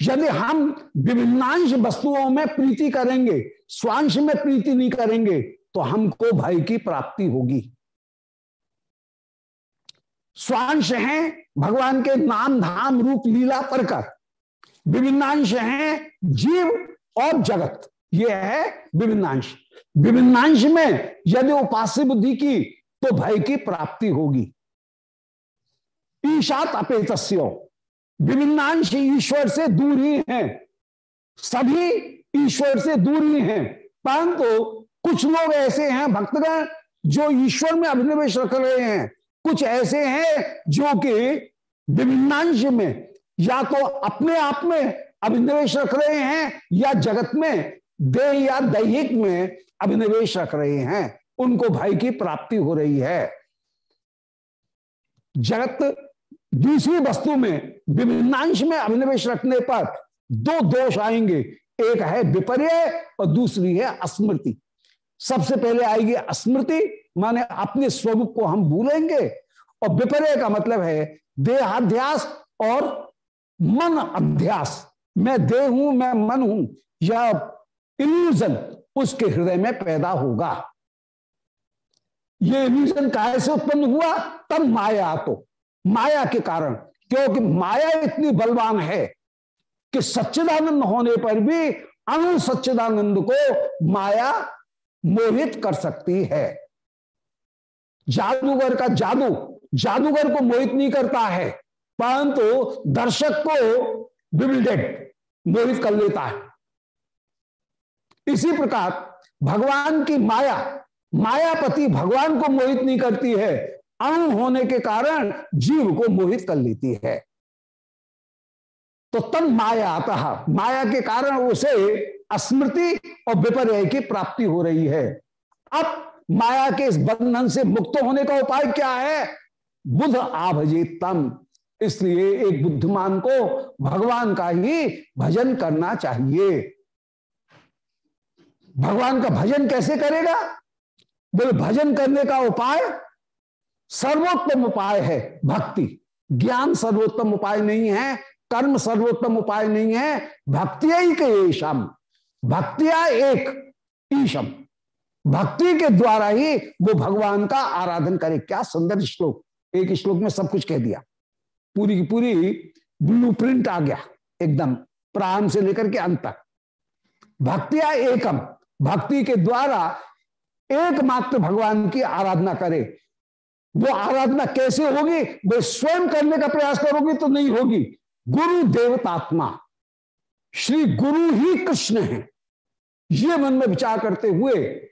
यदि हम विभिन्नांश वस्तुओं में प्रीति करेंगे, स्वांश में प्रीति नहीं करेंगे तो हमको भय की प्राप्ति होगी। स्वांश हैं भगवान के नाम धाम रूप लीला पर कर। विभिन्नांश हैं जीव और जगत। ये है विभिन्नांश। विभिन्नांश में यदि उपास्य बुद्धि की तो भय की प्राप्ति होगी। ईशात अपेत विभिन्नांश ईश्वर से दूर ही है। सभी ईश्वर से दूर ही हैं। परंतु कुछ लोग ऐसे हैं भक्तगण, जो ईश्वर में अभिनिवेश रख रहे हैं। कुछ ऐसे हैं जो कि विभिन्नांश में या तो अपने आप में अभिनिवेश रख रहे हैं या जगत में, देह या दैहिक में अभिनिवेश रख रहे हैं। उनको भाई की प्राप्ति हो रही है। जगत दूसरी वस्तु में विभिन्नांश में अभिनिवेश रखने पर दो दोष आएँगे। एक है विपर्य और दूसरी है स्मृति सबसे पहले आएगी स्मृति माने अपने स्वरूप को हम भूलेंगे। और विपर्य का मतलब है देहाध्यास और मन अध्यास। मैं देह हूँ, मैं मन हूँ यह इल्यूजन उसके हृदय में पैदा होगा। ये इल्यूजन काय से उत्पन्न हुआ? तब माया तो। माया के कारण, क्योंकि माया इतनी बलवान है कि सच्चिदानंद होने पर भी अनु सच्चिदानंद को माया मोहित कर सकती है। जादूगर का जादू, जादूगर को मोहित नहीं करता है, परंतु तो दर्शक को बिल्डेड मोहित कर लेता है। इसी प्रकार भगवान की माया, मायापति भगवान को मोहित नहीं करती है, अणु होने के कारण जीव को मोहित कर लेती है। तो तन माया आता माया के कारण उसे स्मृति और विपर्य की प्राप्ति हो रही है। अब माया के इस बंधन से मुक्त होने का उपाय क्या है? बुध आभजे तम इसलिए एक बुद्धिमान को भगवान का ही भजन करना चाहिए। भगवान का भजन कैसे करेगा? बोले, भजन करने का उपाय सर्वोत्तम उपाय है भक्ति। ज्ञान सर्वोत्तम उपाय नहीं है, कर्म सर्वोत्तम उपाय नहीं है, भक्तिया ही के ईशम भक्तिया एक ईशम। भक्ति के द्वारा ही वो भगवान का आराधन करे। क्या सुंदर श्लोक। एक श्लोक में सब कुछ कह दिया। पूरी की पूरी ब्लू प्रिंट आ गया, एकदम प्रारंभ से लेकर के अंत तक। भक्तिया एकम। भक्ति के द्वारा एकमात्र भगवान की आराधना करे। वो आराधना कैसे होगी? वो स्वयं करने का प्रयास करोगे तो नहीं होगी। गुरु देवतात्मा। श्री गुरु ही कृष्ण है। ये मन में विचार करते हुए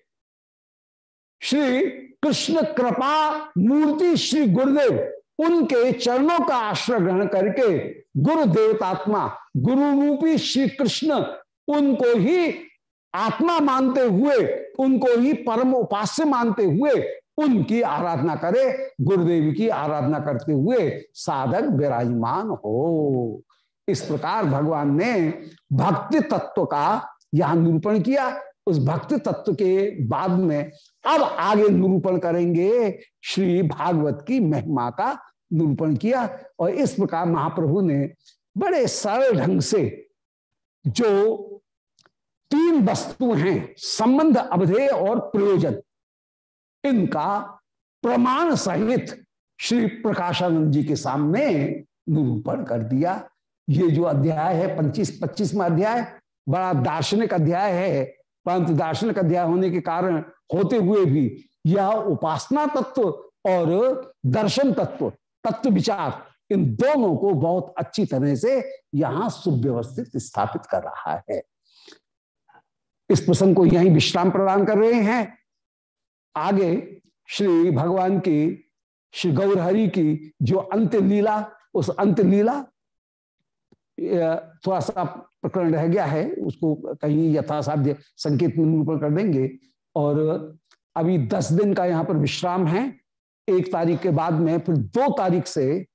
श्री कृष्ण कृपा मूर्ति श्री गुरुदेव, उनके चरणों का आश्रय ग्रहण करके गुरु देवतात्मा, गुरु रूपी श्री कृष्ण, उनको ही आत्मा मानते हुए, उनको ही परम उपास्य मानते हुए, उनकी आराधना करे, गुरुदेव की आराधना करते हुए साधक विराजमान हो। इस प्रकार भगवान ने भक्ति तत्व का यहाँ निरूपण किया। उस भक्ति तत्व के बाद में अब आगे निरूपण करेंगे श्री भागवत की महिमा का निरूपण किया। और इस प्रकार महाप्रभु ने बड़े सरल ढंग से जो तीन वस्तु हैं, संबंध, अवधेय और प्रयोजन, इनका प्रमाण सहित श्री प्रकाशानंद जी के सामने निरूपण कर दिया। ये जो अध्याय है पंचीस पच्चीसवा अध्याय, बड़ा दार्शनिक अध्याय है। परंतु दार्शनिक अध्याय होने के कारण होते हुए भी यह उपासना तत्व और दर्शन तत्व तत्व विचार, इन दोनों को बहुत अच्छी तरह से यहाँ सुव्यवस्थित स्थापित कर रहा है। इस प्रसंग को यही विश्राम प्रदान कर रहे हैं। आगे श्री भगवान की, श्री गौरहरि की जो अंत्य लीला उस अंत्य लीला थोड़ा सा प्रकरण रह गया है, उसको कहीं यथासाध्य संकेत निरूपण कर देंगे। और अभी दस दिन का यहाँ पर विश्राम है। एक तारीख के बाद में फिर दो तारीख से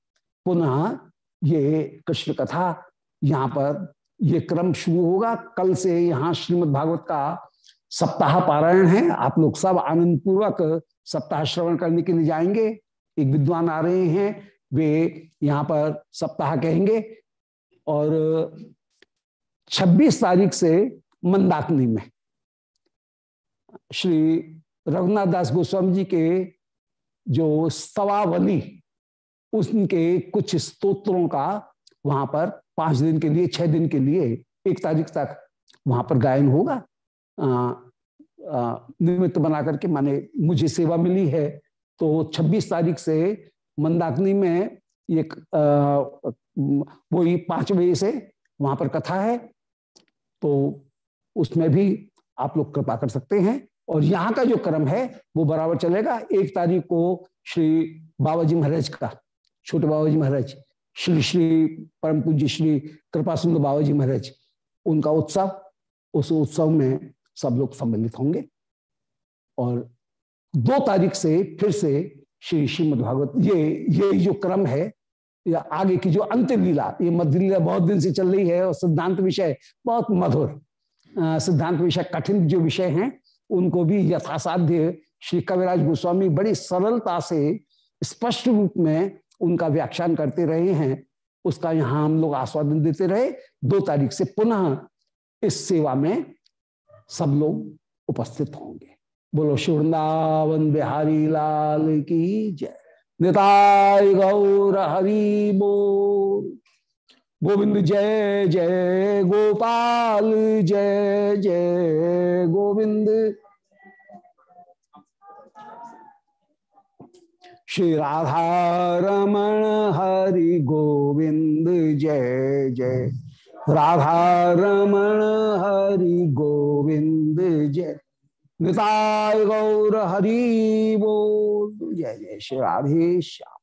पुनः ये कृष्ण कथा यहाँ पर, ये क्रम शुरू होगा। कल से यहाँ श्रीमद् भागवत का सप्ताह पारायण है। आप लोग सब आनंद पूर्वक सप्ताह श्रवण करने के लिए जाएँगे। एक विद्वान आ रहे हैं। वे यहाँ पर सप्ताह कहेंगे। और 26 तारीख से मंदाकिनी में। श्री रघुनाथ दास गोस्वामी जी के जो स्तवावली, उनके कुछ स्तोत्रों का वहाँ पर पाँच दिन के लिए, छह दिन के लिए, एक तारीख तक वहाँ पर गायन होगा। निमित्त बना करके माने मुझे सेवा मिली है। तो 26 तारीख से मंदाकिनी में एक वही पाँच बजे से वहाँ पर कथा है तो उसमें भी आप लोग कृपा कर सकते हैं। और यहाँ का जो क्रम है, वो बराबर चलेगा एक तारीख को श्री बाबा जी महाराज का, छोटे बाबा जी महाराज, श्री श्री परम पूज्य श्री कृपा सुंदर बाबा जी महाराज, उनका उत्सव, उस उत्सव में सब लोग सम्मिलित होंगे। और दो तारीख से फिर से श्री श्रीमद भागवत ये ये जो क्रम है या आगे की जो अंतिम लीला, ये मध्य लीला बहुत दिन से चल रही है और सिद्धांत विषय बहुत मधुर। सिद्धांत विषय कठिन जो विषय हैं, उनको भी यथासाध्य श्री कविराज गोस्वामी बड़ी सरलता से स्पष्ट रूप में उनका व्याख्यान करते रहे हैं। उसका यहाँ हम लोग आस्वादन देते रहे। दो तारीख से पुनः इस सेवा में सब लोग उपस्थित होंगे। बोलो, शिवृंदावन बिहारी लाल की जय। निताय गौर हरि बोल गोविंद जय जय गोपाल, जय जय गोविंद। श्री राधा रमण हरि गोविंद, जय जय। राधा रमण हरि गोविंद, जय। गौर हरि बोल। जय जय श्री राधे श्याम।